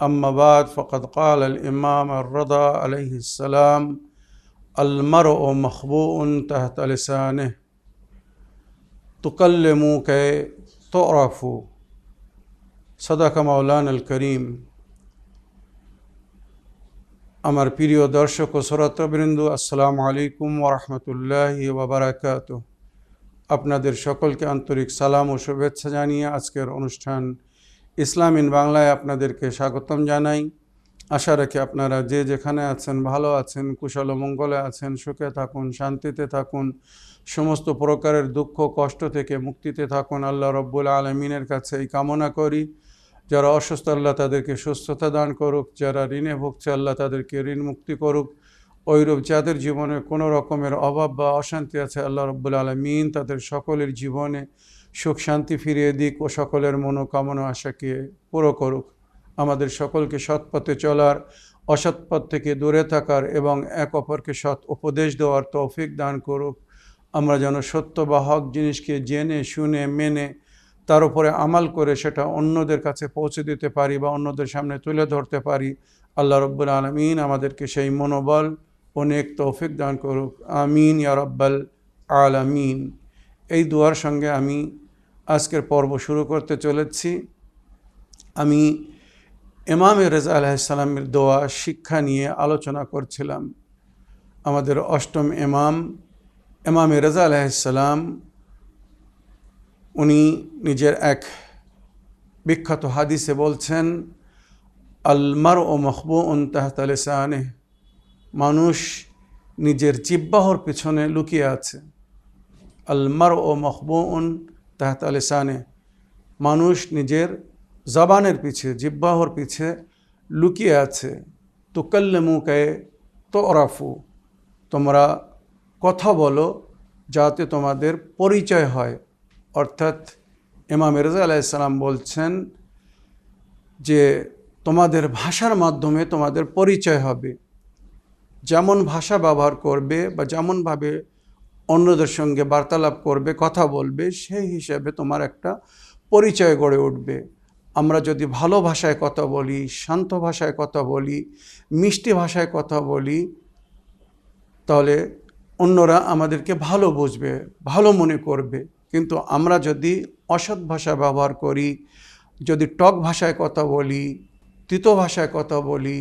أما بعد فقد قال الإمام الرضا عليه السلام المرء مخبوء تحت لسانه تكلم كي تعرف صدق مولانا الكريم আমার প্রিয় দর্শক ও শ্রোতাবৃন্দ আসসালামু আলাইকুম ওরহমতুল্লাহি ওবরাকাত আপনাদের সকলকে আন্তরিক সালাম ও শুভেচ্ছা জানিয়ে আজকের অনুষ্ঠান ইসলাম ইন বাংলায় আপনাদেরকে স্বাগতম জানাই। আশা রাখি আপনারা যে যেখানে আছেন ভালো আছেন, কুশল মঙ্গলে আছেন, সুখে থাকুন, শান্তিতে থাকুন, সমস্ত প্রকারের দুঃখ, কষ্ট থেকে মুক্তিতে থাকুন। আল্লাহ রব্বুল আলমিনের কাছে এই কামনা করি। যারা অসুস্থ, আল্লাহ তাদেরকে সুস্থতা দান করুক। যারা ঋণে ভুগছে, আল্লাহ তাদেরকে ঋণ মুক্তি করুক। ওইরূপ যাদের জীবনে কোনো রকমের অভাব বা অশান্তি আছে, আল্লাহ রব্বুল আলমিন তাদের সকলের জীবনে সুখ শান্তি ফিরিয়ে দিক ও সকলের মনোকামনা আশাকে পুরো করুক। আমাদের সকলকে সৎ পথে চলার, অসৎ পথ থেকে দূরে থাকার এবং এক অপরকে সৎ উপদেশ দেওয়ার তৌফিক দান করুক। আমরা যেন সত্য বা হক জিনিসকে জেনে, শুনে, মেনে, তার উপরে আমাল করে সেটা অন্যদের কাছে পৌঁছে দিতে পারি বা অন্যদের সামনে তুলে ধরতে পারি। আল্লাহ রব্বুল আলমিন আমাদেরকে সেই মনোবল অনেক তৌফিক দান করুক। আমিন ইয়া রব্বাল আলামিন। এই দুয়ার সঙ্গে আমি আজকের পর্ব শুরু করতে চলেছি। আমি এমাম রেজা আলাইসাল্লামের দোয়া, শিক্ষা নিয়ে আলোচনা করছিলাম। আমাদের অষ্টম এমাম এমাম রেজা আলাইসাল্লাম উনি নিজের এক বিখ্যাত হাদিসে বলছেন আলমার ও মহবু উন তাহতালেসানে মানুষ নিজের জিব্বাহর পিছনে লুকিয়ে আছে। আলমার ও মহবু উন তাহতালেসানে মানুষ নিজের জবানের পিছে জিব্বাহর পিছে লুকিয়ে আছে। তুকাল্লেমুকে তো অরাফু তোমরা কথা বলো যাতে তোমাদের পরিচয় হয়। অর্থাৎ ইমাম রেজা আলাইসাল্লাম বলছেন যে, তোমাদের ভাষার মাধ্যমে তোমাদের পরিচয় হবে। যেমন ভাষা ব্যবহার করবে বা যেমনভাবে অন্যদের সঙ্গে বার্তালাপ করবে, কথা বলবে, সেই হিসাবে তোমার একটা পরিচয় গড়ে উঠবে। আমরা যদি ভালো ভাষায় কথা বলি, শান্ত ভাষায় কথা বলি, মিষ্টি ভাষায় কথা বলি, তাহলে অন্যরা আমাদেরকে ভালো বুঝবে, ভালো মনে করবে। কিন্তু আমরা যদি অসৎ ভাষা ব্যবহার করি, যদি টক ভাষায় কথা বলি, তিতো ভাষায় কথা বলি,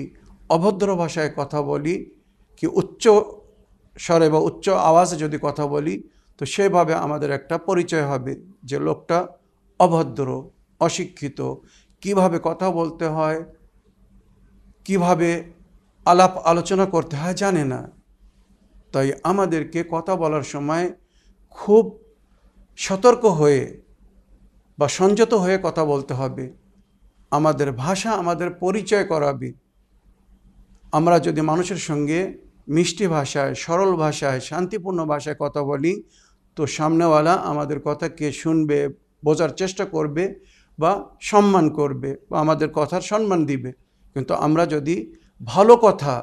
অভদ্র ভাষায় কথা বলি, কি উচ্চ স্বরে বা উচ্চ আওয়াজে যদি কথা বলি, তো সেভাবে আমাদের একটা পরিচয় হবে যে লোকটা অভদ্র, অশিক্ষিত, কীভাবে কথা বলতে হয়, কীভাবে আলাপ আলোচনা করতে হয় জানে না। তাই আমাদেরকে কথা বলার সময় খুব সতর্ক হয়ে বা সংযত হয়ে কথা বলতে হবে। আমাদের ভাষা আমাদের পরিচয় করাবে। আমরা যদি মানুষের সঙ্গে মিষ্টি ভাষায়, সরল ভাষায়, শান্তিপূর্ণ ভাষায় কথা বলি, তো সামনেওয়ালা আমাদের কথা কে শুনবে, বোঝার চেষ্টা করবে বা সম্মান করবে বা আমাদের কথার সম্মান দিবে। কিন্তু আমরা যদি ভালো কথা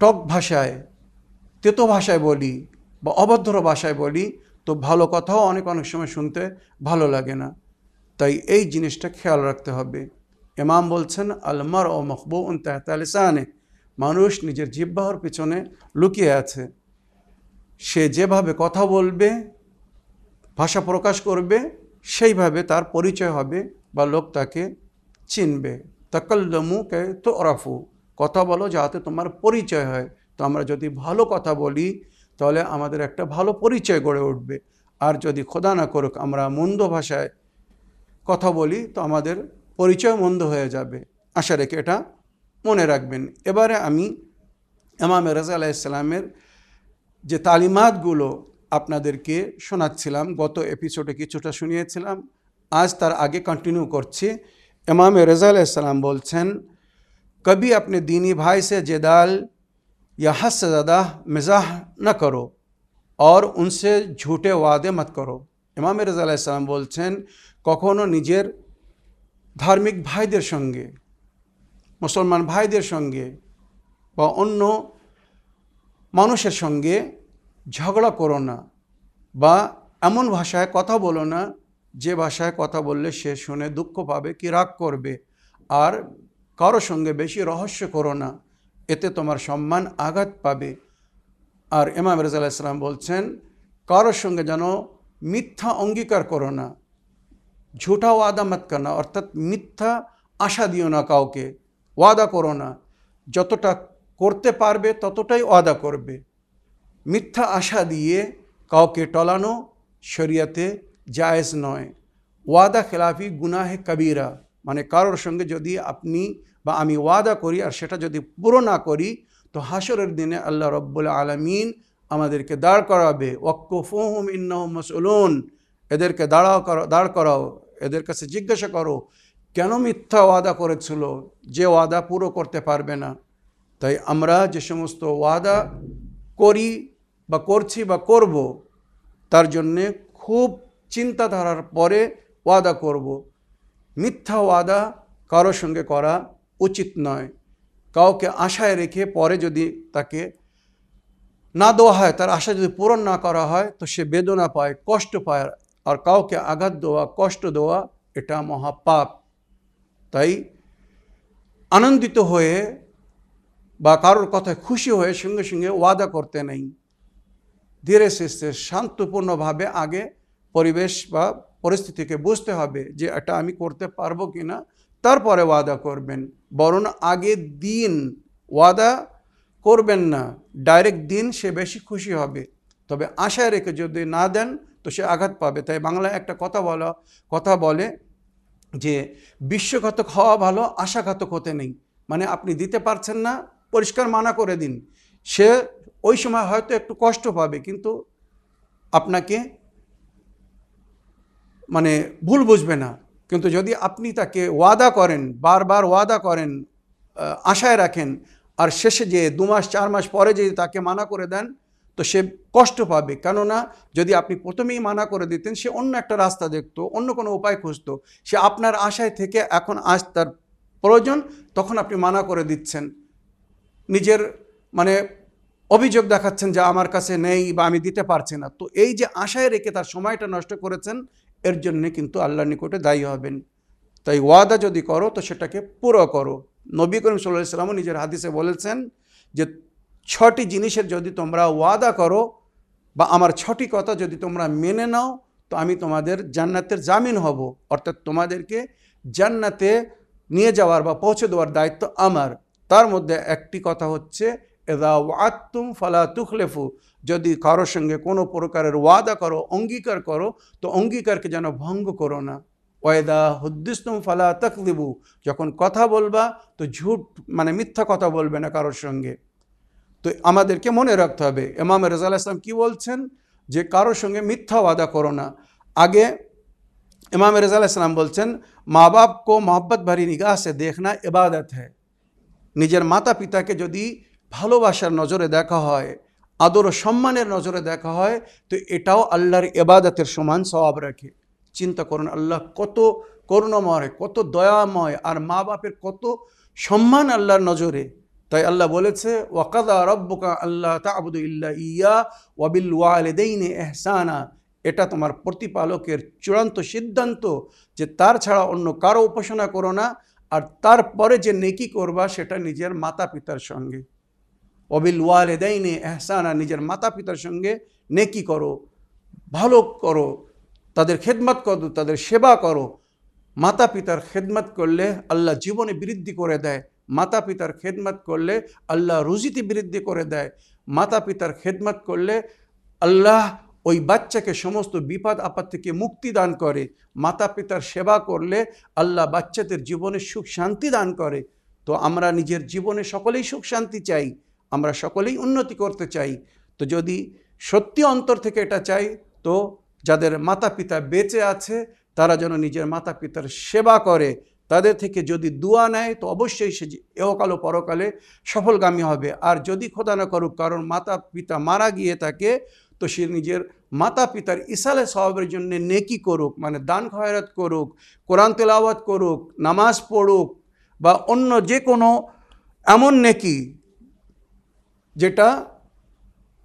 টক ভাষায়, তেতো ভাষায় বলি বা অভদ্র ভাষায় বলি, তো ভালো কথাও অনেক অনেক সময় শুনতে ভালো লাগে না। তাই এই জিনিসটা খেয়াল রাখতে হবে। এমাম বলছেন আলমার ও মকবু উন তেহতালিসানে মানুষ নিজের জিব্বাহর পিছনে লুকিয়ে আছে। সে যেভাবে কথা বলবে, ভাষা প্রকাশ করবে, সেইভাবে তার পরিচয় হবে বা লোক তাকে চিনবে। তাকাল্লামু কে তো অরাফু কথা বলো যাতে তোমার পরিচয় হয়। তো আমরা যদি ভালো কথা বলি, তাহলে আমাদের একটা ভালো পরিচয় গড়ে উঠবে। আর যদি খোদা না করুক, আমরা মন্দ ভাষায় কথা বলি, তো আমাদের পরিচয় মন্দ হয়ে যাবে। আশা রেখে এটা মনে রাখবেন। এবারে আমি এমাম রাজা আলাইসালামের যে তালিমাতগুলো আপনাদেরকে শোনাচ্ছিলাম, গত এপিসোডে কিছুটা শুনিয়েছিলাম, আজ তার আগে কন্টিনিউ করছি। এমাম রেজা আলাইসালাম বলছেন, কবি আপনি দিনী ভাই সে জেদাল, ইয়া हद মেজাহ না করো, আর উনসে ঝুটে ওয়াদে মত করো। এমাম ইমাম রেজা আলাইসালাম বলছেন কখনও নিজের ধার্মিক ভাইদের সঙ্গে মুসলমান ভাইদের সঙ্গে বা অন্য মানুষের সঙ্গে ঝগড়া করো না বা এমন ভাষায় কথা বলো না, যে ভাষায় কথা বললে সে শুনে দুঃখ পাবে, কি রাগ করবে। আর কারও সঙ্গে বেশি রহস্য করো না, এতে তোমার সম্মান আঘাত পাবে। আর ইমাম রাজা ইসলাম বলছেন কারোর সঙ্গে যেন মিথ্যা অঙ্গীকার করো না ঝুঠা ওয়াদা মত করনা অর্থাৎ মিথ্যা আশা দিও না কাউকে। ওয়াদা করো না। যতটা করতে পারবে, ততটাই ওয়াদা করবে। মিথ্যা আশা দিয়ে কাউকে টলানো শরিয়াতে জায়েজ নয়। ওয়াদা খেলাফি গুনাহে কবিরা মানে কারোর সঙ্গে যদি আপনি বা আমি ওয়াদা করি আর সেটা যদি পুরো না করি, তো হাসরের দিনে আল্লাহ রব্বুল আলমিন আমাদেরকে দাঁড় করাবে। ওয়াক্কুফুহুম ইন্নাহুম মাসউলুন, এদেরকে দাঁড়াও দাঁড় করাও, এদের কাছে জিজ্ঞাসা করো কেন মিথ্যা ওয়াদা করেছিল? যে ওয়াদা পুরো করতে পারবে না। তাই আমরা যে সমস্ত ওয়াদা করি বা করছি বা করব, তার জন্যে খুব চিন্তাধারার পরে ওয়াদা করব। মিথ্যা ওয়াদা কারও সঙ্গে করা উচিত নয়। কাউকে আশায় রেখে পরে যদি তাকে না দেওয়া হয়, তার আশা যদি পূরণ না করা হয়, তো সে বেদনা পায়, কষ্ট পায়, আর কাউকে আঘাত দেওয়া, কষ্ট দেওয়া এটা মহাপাপ। তাই আনন্দিত হয়ে বা কারোর কথায় খুশি হয়ে সঙ্গে সঙ্গে ওয়াদা করতে নেই। ধীরে সুস্থে, শান্তপূর্ণভাবে আগে পরিবেশ বা পরিস্থিতিকে বুঝতে হবে যে এটা আমি করতে পারব কি না তারপরে ওয়াদা করবেন। বরং আগে দিন ওয়াদা করবেন না, ডাইরেক্ট দিন সে বেশি খুশি হবে। তবে আশায় রেখে যদি না দেন, তো সে আঘাত পাবে। তাই বাংলায় একটা কথা বলা, কথা বলে যে বিশ্বঘাতক হওয়া ভালো, আশাঘাতক হতে নেই। মানে আপনি দিতে পারছেন না, পরিষ্কার মানা করে দিন। সে ওই সময় হয়তো একটু কষ্ট পাবে, কিন্তু আপনাকে মানে ভুল বুঝবে না। কিন্তু যদি আপনি তাকে ওয়াদা করেন, বারবার ওয়াদা করেন আশায় রাখেন, আর শেষে যে দু মাস চার মাস পরে যদি তাকে মানা করে দেন তো সে কষ্ট পাবে। কেননা যদি আপনি প্রথমেই মানা করে দিতেন, সে অন্য একটা রাস্তা দেখতো, অন্য কোনো উপায় খুঁজতো। সে আপনার আশায় থেকে এখন আজ তার প্রয়োজন, তখন আপনি মানা করে দিচ্ছেন। নিজের মানে অভিযোগ দেখাচ্ছেন যে আমার কাছে নেই বা আমি দিতে পারছি না। তো এই যে আশায় রেখে তার সময়টা নষ্ট করেছেন, এর জন্যে কিন্তু আল্লাহর নিকটে দায়ী হবেন। তাই ওয়াদা যদি করো, তো সেটাকে পুরো করো। নবী করিম সাল্লাহ ইসলামও নিজের হাদিসে বলেছেন যে ছটি জিনিসের যদি তোমরা ওয়াদা করো বা আমার ছটি কথা যদি তোমরা মেনে নাও, তো আমি তোমাদের জান্নাতের জামিন হব। অর্থাৎ তোমাদেরকে জান্নাতে নিয়ে যাওয়ার বা পৌঁছে দেওয়ার দায়িত্ব আমার। তার মধ্যে একটি কথা হচ্ছে এদা ওয়াত্তুম ফালা তুখলেফু। যদি কারোর সঙ্গে কোনো প্রকারের ওয়াদা করো, অঙ্গীকার করো, তো অঙ্গীকারকে যেন ভঙ্গ করো না। ওয়েদা হুদ্দিস্তুম ফালা তকলিবু যখন কথা বলবা, তো ঝুট মানে মিথ্যা কথা বলবে না কারোর সঙ্গে। তো আমাদেরকে মনে রাখতে হবে। এমাম রেজাল ইসলাম কী বলছেন? যে কারোর সঙ্গে মিথ্যা ওয়াদা করো না। আগে ইমাম রেজাল ইসলাম বলছেন মা কো মোহব্বত ভরি নিগাহ সে দেখনা ইবাদত হ্যাঁ নিজের মাতা পিতাকে যদি ভালোবাসার নজরে দেখা হয়, আদর ও সম্মানের নজরে দেখা হয়, তো এটাও আল্লাহর এবাদতের সমান স্বভাব রাখে। চিন্তা করুন, আল্লাহ কত করুণাময়, কত দয়াময়, আর মা বাপের কত সম্মান আল্লাহর নজরে। তাই আল্লাহ বলেছে, ওয়াকাদা রব্বকা আল্লাহ তাবুদু ইল্লা ইয়া ওয়াবিল ওয়ালেদাইনে এহসানা এটা তোমার প্রতিপালকের চূড়ান্ত সিদ্ধান্ত যে তার ছাড়া অন্য কারও উপাসনা করো না, আর তারপরে যে নেকি করবা সেটা নিজের মাতা পিতার সঙ্গে অবিল ওয়ালেদাইনে এহসানা নিজের মাতা পিতার সঙ্গে নেকি করো, ভালো করো, তাদের খেদমত করো, তাদের সেবা করো। মাতা পিতার খেদমত করলে আল্লাহ জীবনে বৃদ্ধি করে দেয়। মাতা পিতার খেদমত করলে আল্লাহ রুজিতে বৃদ্ধি করে দেয়। মাতা পিতার খেদমত করলে আল্লাহ ওই বাচ্চাকে সমস্ত বিপদ আপদ থেকে মুক্তি দান করে। মাতা পিতার সেবা করলে আল্লাহ বাচ্চাদের জীবনে সুখ শান্তি দান করে। তো আমরা নিজের জীবনে সকলেই সুখ শান্তি চাই, আমরা সকলেই উন্নতি করতে চাই। তো যদি সত্যি অন্তর থেকে এটা চাই, তো যাদের মাতা পিতা বেঁচে আছে, তারা যেন নিজের মাতা পিতার সেবা করে। তাদের থেকে যদি দুয়া নেয়, তো অবশ্যই সে এহকাল ও পরকালে সফলগামী হবে। আর যদি খোদা না করুক, কারণ মাতা পিতা মারা গিয়ে থাকে তো সে নিজের মাতা পিতার ইসালে স্বভাবের জন্য নেকি করুক মানে দান খয়রাত করুক, কোরআন তেলাওয়াত করুক, নামাজ পড়ুক, বা অন্য যে কোনো এমন নেকি যেটা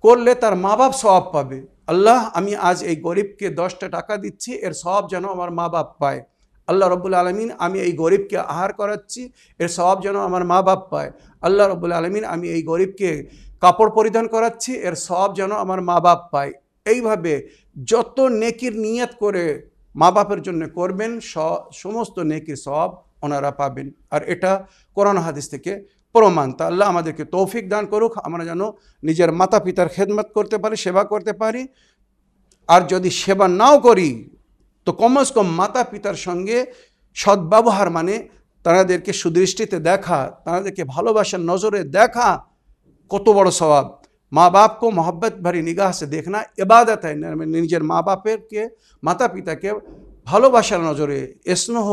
করলে তার মা বাপ স্বভাব পাবে। আল্লাহ, আমি আজ এই গরিবকে দশটা টাকা দিচ্ছি, এর স্বভাব যেন আমার মা বাপ পায়। আল্লাহ রব্বুল আলমিন, আমি এই গরিবকে আহার করাচ্ছি, এর স্বভাব যেন আমার মা বাপ পায়। আল্লাহ রব্বুল আলমিন, আমি এই গরিবকে কাপড় পরিধান করাচ্ছি, এর স্বভাব যেন আমার মা বাপ পায়। এইভাবে যত নেকির নিয়ত করে মা বাপের জন্য করবেন সমস্ত নেকির সব ওনারা পাবেন। আর এটা কোরআন হাদিস থেকে প্রমাণ। তা আল্লাহ আমাদেরকে তৌফিক দান করুক, আমরা যেন নিজের মাতা পিতার খেদমত করতে পারি, সেবা করতে পারি। আর যদি সেবা নাও করি তো কমস কম মাতা পিতার সঙ্গে সদ্ব্যবহার মানে তাদেরকে সুদৃষ্টিতে দেখা তাদেরকে ভালোবাসার নজরে দেখা কত বড় স্বভাব। মা বাপকে মহব্বত ভরি নিগাহ সে দেখা ইবাদত মানে নিজের মা বাপেরকে মাতা পিতাকে ভালোবাসার নজরে, স্নেহ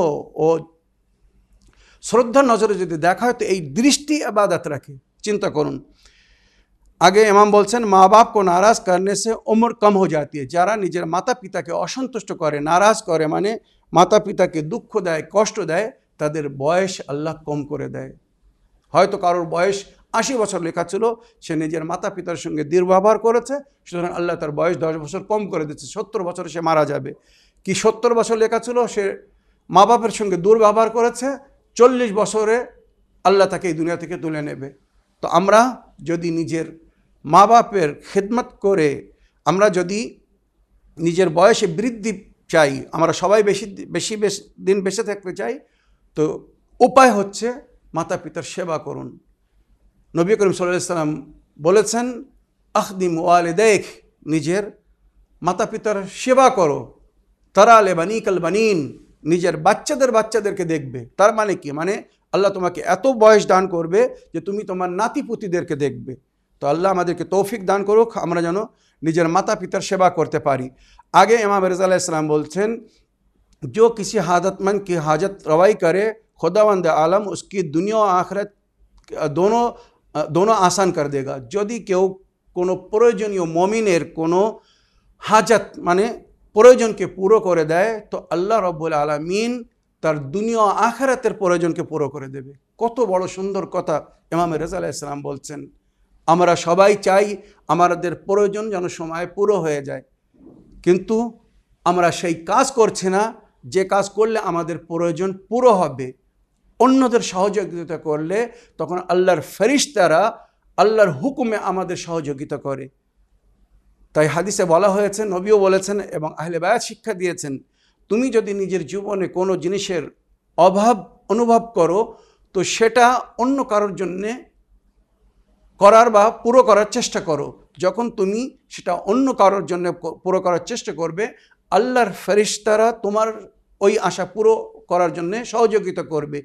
ও শ্রদ্ধার নজরে যদি দেখা হয়, তো এই দৃষ্টি এবাদত রাখে। চিন্তা করুন আগে ইমাম বলছেন মা বাপ কো নারাজ করনে সে উমর কম হয়ে যাতি যারা নিজের মাতা পিতাকে অসন্তুষ্ট করে নারাজ করে মানে মাতা পিতাকে দুঃখ দেয় কষ্ট দেয় তাদের বয়স আল্লাহ কম করে দেয় হয়তো কারোর বয়স আশি বছর লেখা ছিল, সে নিজের মাতা পিতার সঙ্গে দুর্ব্যবহার করেছে, সুতরাং আল্লাহ তার বয়স দশ বছর কম করে দিচ্ছে, সত্তর বছরে সে মারা যাবে। কি সত্তর বছর লেখা ছিল, সে মা বাপের সঙ্গে দুর্ব্যবহার করেছে, চল্লিশ বছরে আল্লাহ তাকে এই দুনিয়া থেকে তুলে নেবে। তো আমরা যদি নিজের মা বাপের খেদমত করে আমরা যদি নিজের বয়সে বৃদ্ধি চাই, আমরা সবাই বেশি বেশি দিন বেঁচে থাকতে চাই, তো উপায় হচ্ছে মাতা পিতার সেবা করুন। নবী করিম সাল্লাম বলেছেন, আখদিম ওয়ালে দেখ নিজের মাতা পিতার সেবা করো। তারা আলে বানিকাল বানিন, নিজের বাচ্চাদের বাচ্চাদেরকে দেখবে। তার মানে কি? মানে আল্লাহ তোমাকে এত বয়স দান করবে যে তুমি তোমার নাতিপুতিদেরকে দেখবে। তো আল্লাহ আমাদেরকে তৌফিক দান করুক আমরা যেন নিজের মাতা পিতার সেবা করতে পারি আগে ইমাম রেজা ইসলাম বলছেন जो किसी हादतमंद की हाजत रवाई करे खुदावंद आलम उसकी दुनिया आखरत दोनों দোনো আসান কর দেগা যদি কেউ কোনো প্রয়োজনীয় মমিনের কোনো হাজাত মানে প্রয়োজনকে পুরো করে দেয় তো আল্লাহ রব্বুল আলমিন তার দুনিয়া আখারাতের প্রয়োজনকে পুরো করে দেবে কত বড় সুন্দর কথা ইমাম রেজা ইসলাম বলছেন আমরা সবাই চাই আমাদের প্রয়োজন যেন সময় পুরো হয়ে যায়। কিন্তু আমরা সেই কাজ করছি না, যে কাজ করলে আমাদের প্রয়োজন পুরো হবে। অন্যদের সহযোগিতা করলে তখন আল্লাহর ফেরিস্তারা আল্লাহর হুকুমে আমাদের সহযোগিতা করে। তাই হাদিসে বলা হয়েছে, নবীও বলেছেন এবং আহলে বায়াত শিক্ষা দিয়েছেন, তুমি যদি নিজের জীবনে কোনো জিনিসের অভাব অনুভব করো, তো সেটা অন্য কারোর জন্যে করার বা পুরো করার চেষ্টা করো। যখন তুমি সেটা অন্য কারোর জন্য পুরো করার চেষ্টা করবে, আল্লাহর ফেরিস্তারা তোমার ওই আশা পুরো করার জন্য সহযোগিতা করবে।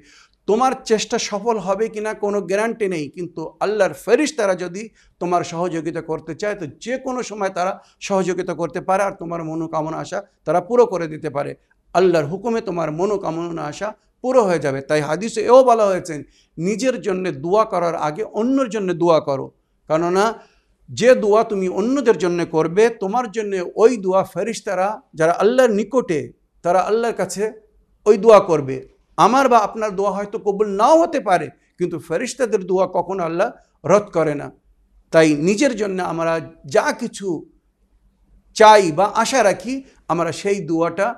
তোমার চেষ্টা সফল হবে কি না কোনো গ্যারান্টি নেই, কিন্তু আল্লাহর ফেরিস তারা যদি তোমার সহযোগিতা করতে চায়, তো যে কোনো সময় তারা সহযোগিতা করতে পারে আর তোমার মনোকামনা আশা তারা পুরো করে দিতে পারে। আল্লাহর হুকুমে তোমার মনোকামনা আশা পুরো হয়ে যাবে। তাই হাদিসে এও বলা হয়েছে, নিজের জন্য দোয়া করার আগে অন্যের জন্য দোয়া করো। কেননা, যে দোয়া তুমি অন্যদের জন্য করবে, তোমার জন্য ওই দোয়া ফেরিস্তারা যারা আল্লাহর নিকটে, তারা আল্লাহর কাছে ওই দোয়া করবে। আমার বা আপনার দোয়া হয়তো কবুল নাও হতে পারে, কিন্তু ফেরিস্তাদের দোয়া কখনো আল্লাহ রদ করে না। তাই নিজের জন্য আমরা যা কিছু চাই বা আশা রাখি, আমরা সেই দোয়াটা,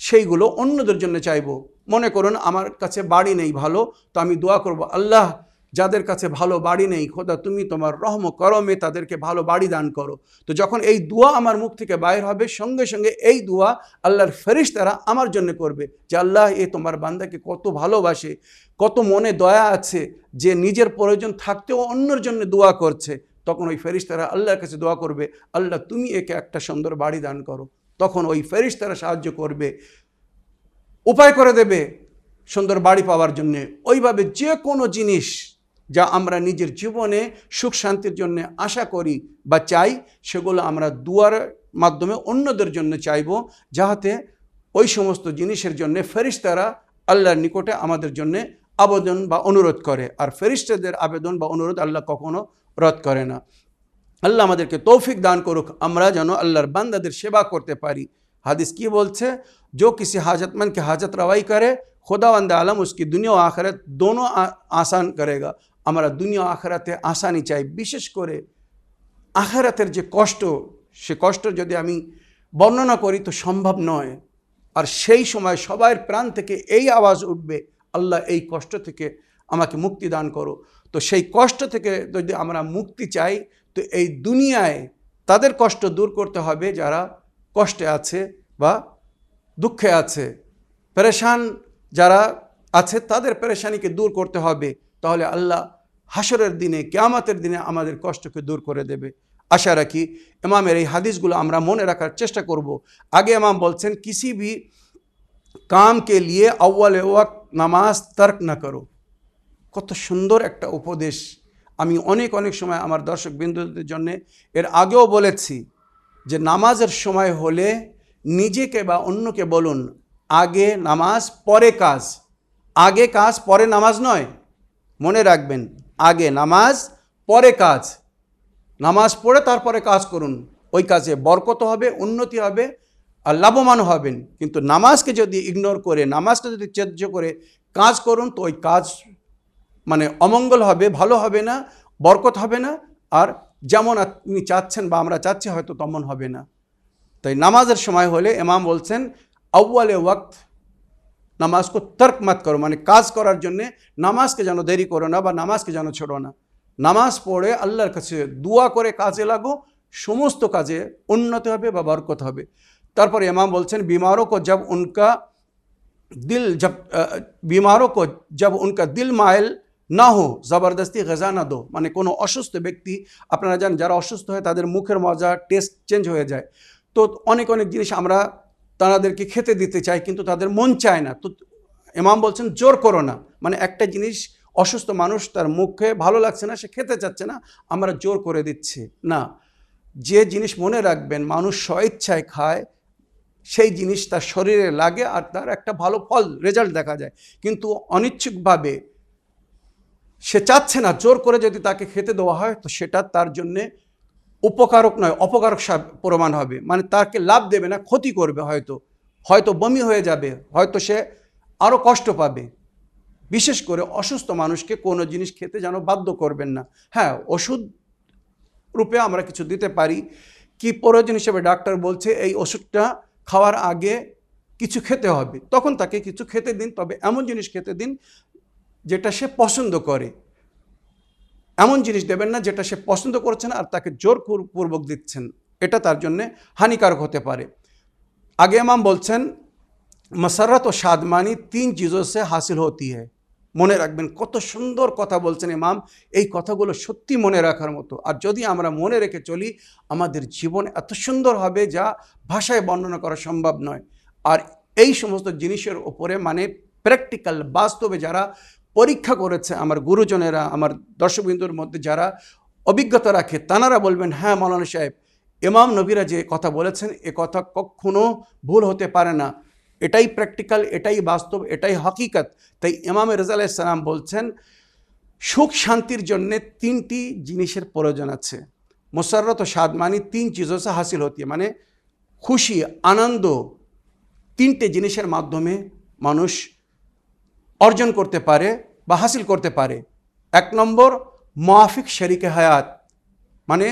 সেইগুলো অন্যদের জন্য চাইব। মনে করুন আমার কাছে বাড়ি নেই ভালো, তো আমি দোয়া করব, আল্লাহ যাদের কাছে ভালো বাড়ি নেই, খোদা তুমি তোমার রহম করমে তাদেরকে ভালো বাড়ি দান করো। তো যখন এই দোয়া আমার মুখ থেকে বাইর হবে, সঙ্গে সঙ্গে এই দোয়া আল্লাহর ফেরিস্তারা আমার জন্য করবে যে, আল্লাহ এ তোমার বান্দাকে কত ভালোবাসে, কত মনে দয়া আছে যে, নিজের প্রয়োজন থাকতেও অন্যের জন্য দোয়া করছে। তখন ওই ফেরিস্তারা আল্লাহর কাছে দোয়া করবে, আল্লাহ তুমি একে একটা সুন্দর বাড়ি দান করো। তখন ওই ফেরিস্তারা সাহায্য করবে। উপায় করে দেবে সুন্দর বাড়ি পাওয়ার জন্যে। ওইভাবে যে কোনো জিনিস যা আমরা নিজের জীবনে সুখ শান্তির জন্য আশা করি বা চাই, সেগুলো আমরা দুয়ার মাধ্যমে অন্যদের জন্য চাইব, যাহাতে ওই সমস্ত জিনিসের জন্য ফেরিস্তারা আল্লাহর নিকটে আমাদের জন্য আবেদন বা অনুরোধ করে। আর ফেরিস্তাদের আবেদন বা অনুরোধ আল্লাহ কখনো রদ করে না। আল্লাহ আমাদেরকে তৌফিক দান করুক, আমরা যেন আল্লাহর বান্দাদের সেবা করতে পারি। হাদিস কি বলছে जो किसी हाजतमंद की हाजत रवाई करे खुदावंद आलम उसकी दुनिया ও আখরাত দোনো আসান করেগা আমরা দুনিয়া ও আখরাতে আসানি চাই বিশেষ করে আখরাতের যে কষ্ট সে কষ্ট যদি আমি বর্ণনা করি তো সম্ভব নয় আর সেই সময় সবার প্রাণ থেকে এই আওয়াজ উঠবে আল্লাহ এই কষ্ট থেকে আমাকে মুক্তি দান করো তো সেই কষ্ট থেকে যদি আমরা মুক্তি চাই তো এই দুনিয়ায় তাদের কষ্ট দূর করতে হবে যারা কষ্টে আছে বা দুঃখে আছে, পেরেশান যারা আছে তাদের পেরেশানিকে দূর করতে হবে, তাহলে আল্লাহ হাসরের দিনে, কেয়ামতের দিনে আমাদের কষ্টকে দূর করে দেবে। আশা রাখি ইমামের এই হাদিসগুলো আমরা মনে রাখার চেষ্টা করব। আগে ইমাম বলছেন, কিসি ভি কাম কে লিয়ে আউ্বাল ওয়াক্ত নামাজ তর্ক না করো। কত সুন্দর একটা উপদেশ। আমি অনেক অনেক সময় আমার দর্শক বিন্দুদের জন্য এর আগেও বলেছি যে নামাজের সময় হলে নিজেকে বা অন্যকে বলুন, আগে নামাজ, পরে কাজ। আগে কাজ, পরে নামাজ নয়। মনে রাখবেন, আগে নামাজ, পরে কাজ। নামাজ পড়ে তারপরে কাজ করুন। ওই কাজে বরকত হবে, উন্নতি হবে আর লাভবান হবেন। কিন্তু নামাজকে যদি ইগনোর করে নামাজকে যদি ত্যায্য করে কাজ করুন, তো ওই কাজ মানে অমঙ্গল হবে, ভালো হবে না, বরকত হবে না আর যেমন আপনি চাচ্ছেন বা আমরা চাচ্ছি, হয়তো তেমন হবে না। তাই নামাজের সময় হলে ইমাম বলছেন আউ্বালে ওয়াক্ত নামাজকে তর্ক মত করো মানে কাজ করার জন্যে নামাজকে যেন দেরি করো না বা নামাজকে যেন ছোড়ো না। নামাজ পড়ে আল্লাহর কাছে দোয়া করে কাজে লাগো, সমস্ত কাজে উন্নতি হবে বা বরকত হবে। তারপর ইমাম বলছেন বিমারও কো জব উনকা দিল জব বিমারও কো জব উনকা দিল মাইল না হো, জবরদস্তি গজা না দো মানে কোনো অসুস্থ ব্যক্তি, আপনারা জানেন যারা অসুস্থ হয় তাদের মুখের মজা টেস্ট চেঞ্জ হয়ে যায়। তো অনেক অনেক জিনিস আমরা তাদেরকে খেতে দিতে চাই, কিন্তু তাদের মন চায় না। তো ইমাম বলছেন, জোর করো না। মানে একটা জিনিস, অসুস্থ মানুষ তার মুখে ভালো লাগছে না, সে খেতে চাচ্ছে না, আমরা জোর করে দিচ্ছি। না, যে জিনিস মনে রাখবেন, মানুষ স্বইচ্ছায় খায়, সেই জিনিস তার শরীরে লাগে আর তার একটা ভালো ফল রেজাল্ট দেখা যায়। কিন্তু অনিচ্ছুকভাবে সে চাচ্ছে না জোর করে যদি তাকে খেতে দেওয়া হয়, তো সেটা তার জন্যে উপকারক নয়, অপকারক প্রমাণ হবে। মানে তাকে লাভ দেবে না, ক্ষতি করবে হয়তো। হয়তো বমি হয়ে যাবে, হয়তো সে আরও কষ্ট পাবে। বিশেষ করে অসুস্থ মানুষকে কোনো জিনিস খেতে যেন বাধ্য করবেন না। হ্যাঁ ওষুধ রূপে আমরা কিছু দিতে পারি। কি প্রয়োজন হিসেবে ডাক্তার বলছে, এই ওষুধটা খাওয়ার আগে কিছু খেতে হবে। তখন তাকে কিছু খেতে দিন, তবে এমন জিনিস খেতে দিন যেটা সে পছন্দ করে। এমন জিনিস দেবেন না যেটা সে পছন্দ করছে না আর তাকে জোর পূর্বক দিচ্ছেন। এটা তার জন্য হানিকারক হতে পারে। আগে ইমাম বলছেন, মসরত ও সাদমানি তিন চিজো সে হাসিল হতি হয় মনে রাখবেন, কত সুন্দর কথা বলছেন ইমাম। এই কথাগুলো সত্যি মনে রাখার মতো। আর যদি আমরা মনে রেখে চলি, আমাদের জীবন এত সুন্দর হবে যা ভাষায় বর্ণনা করা সম্ভব নয়। আর এই সমস্ত জিনিসের ওপরে মানে প্র্যাকটিক্যাল বাস্তবে যারা পরীক্ষা করেছে আমার গুরুজনেরা, আমার দর্শকবিন্দুর মধ্যে যারা অভিজ্ঞতা রাখে তানারা বলবেন হ্যাঁ মৌলানা সাহেব, ইমাম নবীরা যে কথা বলেছেন, এ কথা কখনো ভুল হতে পারে না। এটাই প্র্যাকটিক্যাল এটাই বাস্তব, এটাই হকিকত। তাই ইমাম রেজা আলাইসালাম বলছেন, সুখ শান্তির জন্যে তিনটি জিনিসের প্রয়োজন আছে। মোসাররত ও সাদমানি তিন চিজসে হাসিল হতি মানে খুশি, আনন্দ তিনটে জিনিসের মাধ্যমে মানুষ অর্জন করতে পারে বা হাসিল করতে পারে। এক নম্বর মাফিক শরিকে হায়াত। মানে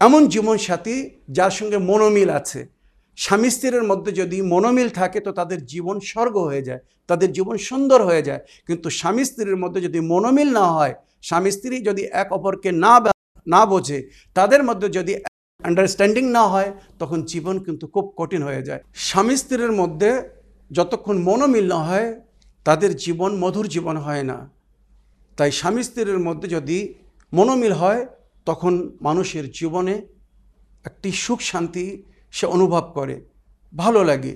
এমন জীবনসাথী যার সঙ্গে মনোমিল আছে। স্বামী স্ত্রীর মধ্যে যদি মনোমিল থাকে তো তাদের জীবন স্বর্গ হয়ে যায়, তাদের জীবন সুন্দর হয়ে যায়। কিন্তু স্বামী স্ত্রীর মধ্যে যদি মনোমিল না হয়, স্বামী স্ত্রী যদি এক অপরকে না না বোঝে, তাদের মধ্যে যদি আন্ডারস্ট্যান্ডিং না হয়, তখন জীবন কিন্তু খুব কঠিন হয়ে যায়। স্বামী স্ত্রীর মধ্যে যতক্ষণ মনোমিল না হয় তাদের জীবন মধুর জীবন হয় না। তাই স্বামী স্ত্রীর মধ্যে যদি মনোমিল হয়, তখন মানুষের জীবনে একটি সুখ শান্তি সে অনুভব করে, ভালো লাগে।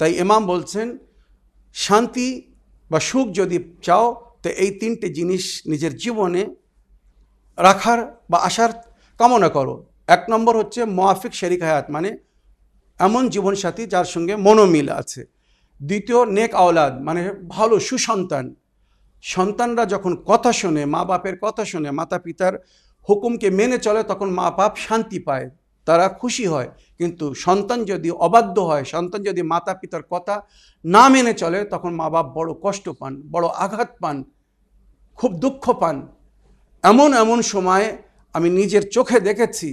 তাই ইমাম বলছেন, শান্তি বা সুখ যদি চাও, তো এই তিনটে জিনিস নিজের জীবনে রাখার বা আসার কামনা করো। এক নম্বর হচ্ছে মোয়াফিক শেরিক হায়াত মানে এমন জীবনসাথী যার সঙ্গে মনোমিল আছে। দ্বিতীয় নেক আওলাদ মানে ভালো সুসন্তান। সন্তানরা যখন কথা শোনে, মা বাপের কথা শোনে, মাতা পিতার হুকুমকে মেনে চলে, তখন মা বাপ শান্তি পায়, তারা খুশি হয়। কিন্তু সন্তান যদি অবাধ্য হয়, সন্তান যদি মাতা পিতার কথা না মেনে চলে, তখন মা বাপ বড় কষ্ট পান, বড় আঘাত পান, খুব দুঃখ পান। এমন এমন সময় আমি নিজের চোখে দেখেছি,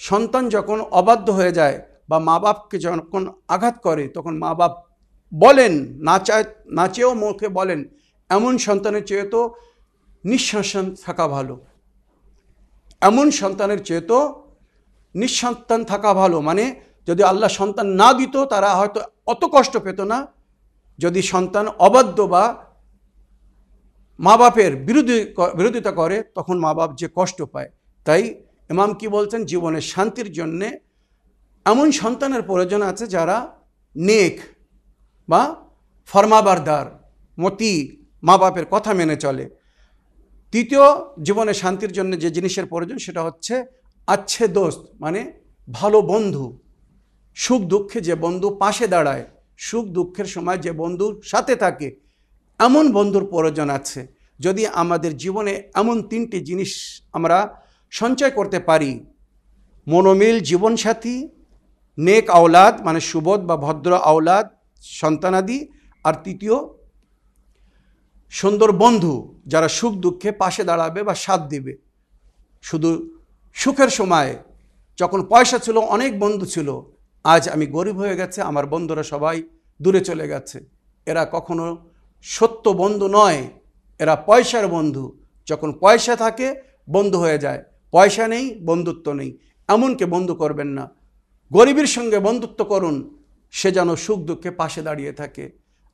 সন্তান যখন অবাধ্য হয়ে যায় বা মা বাপকে যখন আঘাত করে, তখন মা বাপ বলেন, না চায়, না চেয়েও মুখে বলেন, এমন সন্তানের চেয়ে তো নিঃসন্তান থাকা ভালো। এমন সন্তানের চেয়ে তো নিঃসন্তান থাকা ভালো। মানে যদি আল্লাহ সন্তান না দিত, তারা হয়তো অত কষ্ট পেত না। যদি সন্তান অবাধ্য বা মা বাপের বিরোধী বিরোধিতা করে, তখন মা বাপ যে কষ্ট পায়। তাই ইমাম কি বলছেন? জীবনের শান্তির জন্যে এমন সন্তানের প্রয়োজন আছে যারা নেক বা ফরমাবারদার, মতি মা বাপের কথা মেনে চলে। তৃতীয়, জীবনে শান্তির জন্য যে জিনিসের প্রয়োজন সেটা হচ্ছে আচ্ছে দোস্ত মানে ভালো বন্ধু। সুখ দুঃখে যে বন্ধু পাশে দাঁড়ায়, সুখ দুঃখের সময় যে বন্ধুর সাথে থাকে, এমন বন্ধুর প্রয়োজন আছে। যদি আমাদের জীবনে এমন তিনটি জিনিস আমরা সঞ্চয় করতে পারি, মনোমিল জীবনসাথী নেক আওলাদ মানে সুবোধ বা ভদ্র আওলাদ সন্তানাদি আর তৃতীয়, সুন্দর বন্ধু, যারা সুখ দুঃখে পাশে দাঁড়াবে বা সাথ দিবে। শুধু সুখের সময়, যখন পয়সা ছিল, অনেক বন্ধু ছিল, আজ আমি গরিব হয়ে গেছে, আমার বন্ধুরা সবাই দূরে চলে গেছে। এরা কখনো সত্য বন্ধু নয়, এরা পয়সার বন্ধু। যখন পয়সা থাকে, বন্ধু হয়ে যায়। পয়সা নেই, বন্ধুত্ব নেই। এমনকে বন্ধু করবেন না। গরিবের সঙ্গে বন্ধুত্ব করুন, সে যেন সুখ দুঃখে পাশে দাঁড়িয়ে থাকে।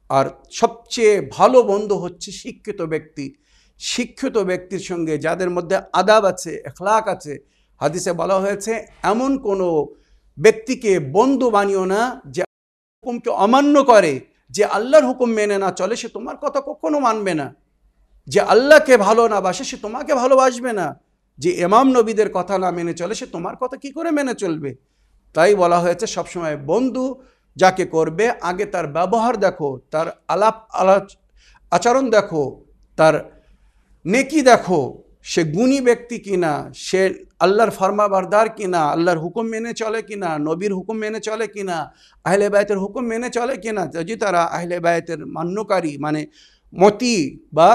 আর সবচেয়ে ভালো বন্ধু হচ্ছে শিক্ষিত ব্যক্তি। শিক্ষিত ব্যক্তির সঙ্গে যাদের মধ্যে আদাব আছে, এখলাক আছে, হাদিসে বলা হয়েছে, এমন কোনো ব্যক্তিকে বন্ধু বানিও না যে হুকুমকে অমান্য করে, যে আল্লাহর হুকুম মেনে না চলে, সে তোমার কথা কখনো মানবে না। যে আল্লাহকে ভালো না বাসে, সে তোমাকে ভালোবাসবে না। যে এমাম নবীদের কথা না মেনে চলে, সে তোমার কথা কি করে মেনে চলবে? তাই বলা হয়েছে সবসময় বন্ধু যাকে করবে, আগে তার ব্যবহার দেখো, তার আলাপ আলাপ আচরণ দেখো, তার নেকি দেখো, সে গুণী ব্যক্তি কিনা, সে আল্লাহর ফরমাবারদার কিনা, আল্লাহর হুকুম মেনে চলে কিনা, নবীর হুকুম মেনে চলে কিনা, আহলে বায়তের হুকুম মেনে চলে কিনা, যদি তারা আহলে বায়তের মান্যকারী মানে মতি বা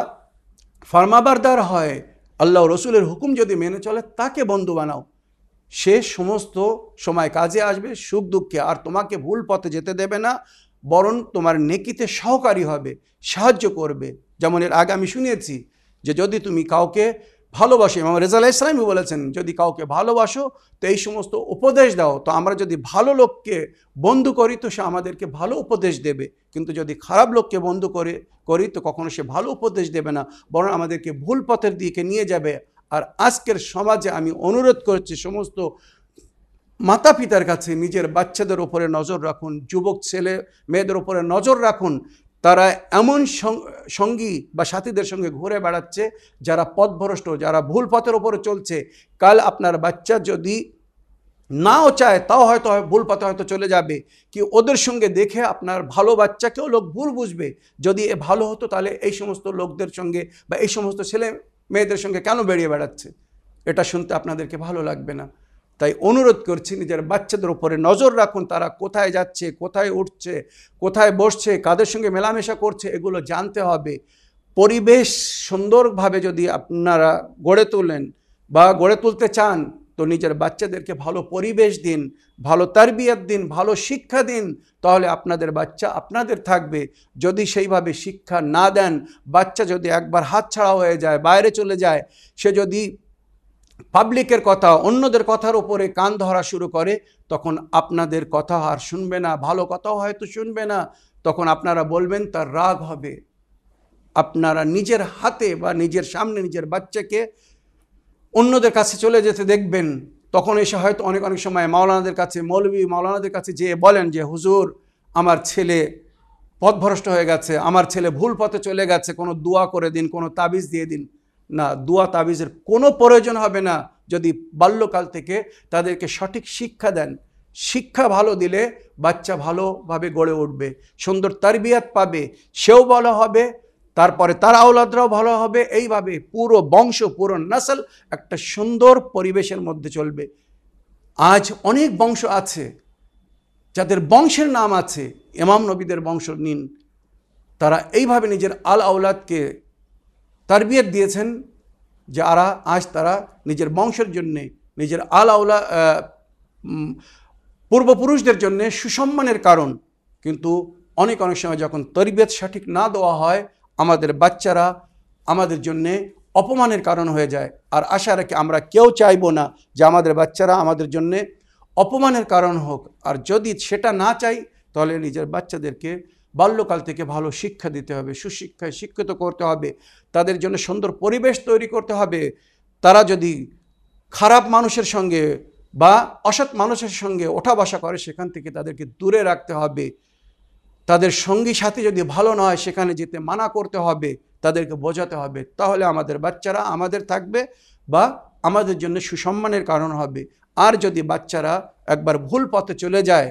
ফরমাবারদার হয়, আল্লাহ রসুলের হুকুম যদি মেনে চলে, তাকে বন্ধু বানাও। সে সমস্ত সময় কাজে আসবে, সুখ দুঃখে। আর তোমাকে ভুল পথে যেতে দেবে না, বরং তোমার নেকিতে সহকারী হবে, সাহায্য করবে। যেমন এর আগে আমি শুনিয়েছি যে যদি তুমি কাউকে ভালোবাসো এবং রেজাল ইসলামই বলেছেন, যদি কাউকে ভালোবাসো, তো এই সমস্ত উপদেশ দাও। তো আমরা যদি ভালো লোককে বন্ধু করি, তো সে আমাদেরকে ভালো উপদেশ দেবে। কিন্তু যদি খারাপ লোককে বন্ধু করে, করি, তো কখনো সে ভালো উপদেশ দেবে না, বরং আমাদেরকে ভুল পথের দিকে নিয়ে যাবে। আর আজকের সমাজে আমি অনুরোধ করছি সমস্ত মাতা পিতার কাছে নিজের বাচ্চাদের ওপরে নজর রাখুন, যুবক ছেলে মেয়েদের ওপরে নজর রাখুন। তারা এমন সঙ্গী বা সাথীদের সঙ্গে ঘুরে বেড়াচ্ছে যারা পথভ্রষ্ট, যারা ভুল পথের ওপরে চলছে। কাল আপনার বাচ্চা যদি নাও চায়, তাও হয়তো ভুল পথে হয়তো চলে যাবে। কি ওদের সঙ্গে দেখে আপনার ভালো বাচ্চাকেও লোক ভুল বুঝবে? যদি এ ভালো হতো তাহলে এই সমস্ত লোকদের সঙ্গে বা এই সমস্ত ছেলে মেয়েদের সঙ্গে কেন বেরিয়ে বেড়াচ্ছে? এটা শুনতে আপনাদেরকে ভালো লাগবে না। তাই অনুরোধ করছি, নিজের বাচ্চাদের ওপরে নজর রাখুন, তারা কোথায় যাচ্ছে, কোথায় উঠছে, কোথায় বসছে, কাদের সঙ্গে মেলামেশা করছে, এগুলো জানতে হবে। পরিবেশ সুন্দরভাবে যদি আপনারা গড়ে তোলেন বা গড়ে তুলতে চান তো নিজের বাচ্চাদেরকে ভালো পরিবেশ দিন, ভালো তারবিয়াত দিন, ভালো শিক্ষা দিন, তাহলে আপনাদের বাচ্চা আপনাদের থাকবে। যদি সেইভাবে শিক্ষা না দেন, বাচ্চা যদি একবার হাতছাড়া হয়ে যায়, বাইরে চলে যায়, সে যদি পাবলিকের কথা, অন্যদের কথার উপরে কান ধরা শুরু করে, তখন আপনাদের কথা আর শুনবে না, ভালো কথাও হয়তো শুনবে না, তখন আপনারা বলবেন, তার রাগ হবে। আপনারা নিজের হাতে বা নিজের সামনে নিজের বাচ্চাকে অন্যদের কাছে চলে যেতে দেখবেন, তখন এসে হয়তো অনেক অনেক সময় মাওলানাদের কাছে, মৌলবী মাওলানাদের কাছে যেয়ে বলেন যে, হুজুর, আমার ছেলে পথভ্রষ্ট হয়ে গেছে, আমার ছেলে ভুল পথে চলে গেছে, কোনো দোয়া করে দিন, কোনো তাবিজ দিয়ে দিন। না, দোয়া তাবিজের কোনো প্রয়োজন হবে না, যদি বাল্যকাল থেকে তাদেরকে সঠিক শিক্ষা দেন। শিক্ষা ভালো দিলে বাচ্চা ভালোভাবে গড়ে উঠবে, সুন্দর তারবিয়াত পাবে, সেও ভালো হবে তারপরে তার আওলাদরাও ভালো হবে। এইভাবে পুরো বংশ, পুরো নাসল একটা সুন্দর পরিবেশের মধ্যে চলবে। আজ অনেক বংশ আছে যাদের বংশের নাম আছে এমাম নবীদের বংশ নিন। তারা এইভাবে নিজের আল আওলাদকে তারবিয়ত দিয়েছেন যারা আজ তারা নিজের বংশের জন্যে, নিজের আল আওলা পূর্বপুরুষদের জন্যে সুসম্মানের কারণ। কিন্তু অনেক অনেক সময় যখন তরবিয়ত সঠিক না দেওয়া হয় আমাদের বাচ্চারা আমাদের জন্যে অপমানের কারণ হয়ে যায়। আর আশা রাখি আমরা কেউ চাইব না যে আমাদের বাচ্চারা আমাদের জন্যে অপমানের কারণ হোক। আর যদি সেটা না চাই, তাহলে নিজের বাচ্চাদেরকে বাল্যকাল থেকে ভালো শিক্ষা দিতে হবে, সুশিক্ষায় শিক্ষিত করতে হবে, তাদের জন্য সুন্দর পরিবেশ তৈরি করতে হবে। তারা যদি খারাপ মানুষের সঙ্গে বা অসৎ মানুষের সঙ্গে ওঠা বসা করে, সেখান থেকে তাদেরকে দূরে রাখতে হবে। তাদের সঙ্গী সাথী যদি ভালো নয়, সেখানে যেতে মানা করতে হবে, তাদেরকে বোঝাতে হবে। তাহলে আমাদের বাচ্চারা আমাদের থাকবে বা আমাদের জন্য সুসম্মানের কারণ হবে। আর যদি বাচ্চারা একবার ভুল পথে চলে যায়,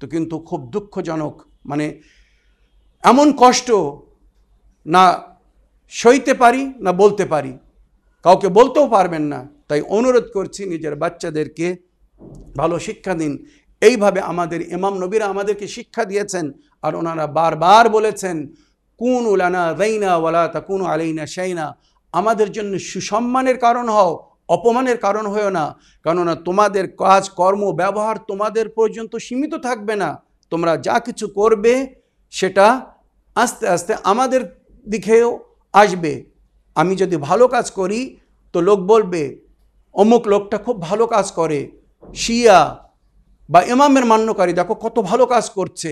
তো কিন্তু খুব দুঃখজনক। মানে এমন কষ্ট না সইতে পারি, না বলতে পারি। কাউকে বলতেও পারবেন না। তাই অনুরোধ করছি নিজের বাচ্চাদেরকে ভালো শিক্ষা দিন। এইভাবে আমাদের ইমাম নবীরা আমাদেরকে শিক্ষা দিয়েছেন। আর ওনারা বারবার বলেছেন, কুন উলানা রাইনা ওয়ালা তা কুন আলাইনা শাইনা। আমাদের জন্য সুসম্মানের কারণ হও, অপমানের কারণ হয়েও না। কেননা তোমাদের কাজ, কর্ম, ব্যবহার তোমাদের পর্যন্ত সীমিত থাকবে না। তোমরা যা কিছু করবে, সেটা আস্তে আস্তে আমাদের দিকেও আসবে। আমি যদি ভালো কাজ করি, তো লোক বলবে, অমুক লোকটা খুব ভালো কাজ করে। শিয়া বা ইমামের মান্যকারী, দেখো কত ভালো কাজ করছে।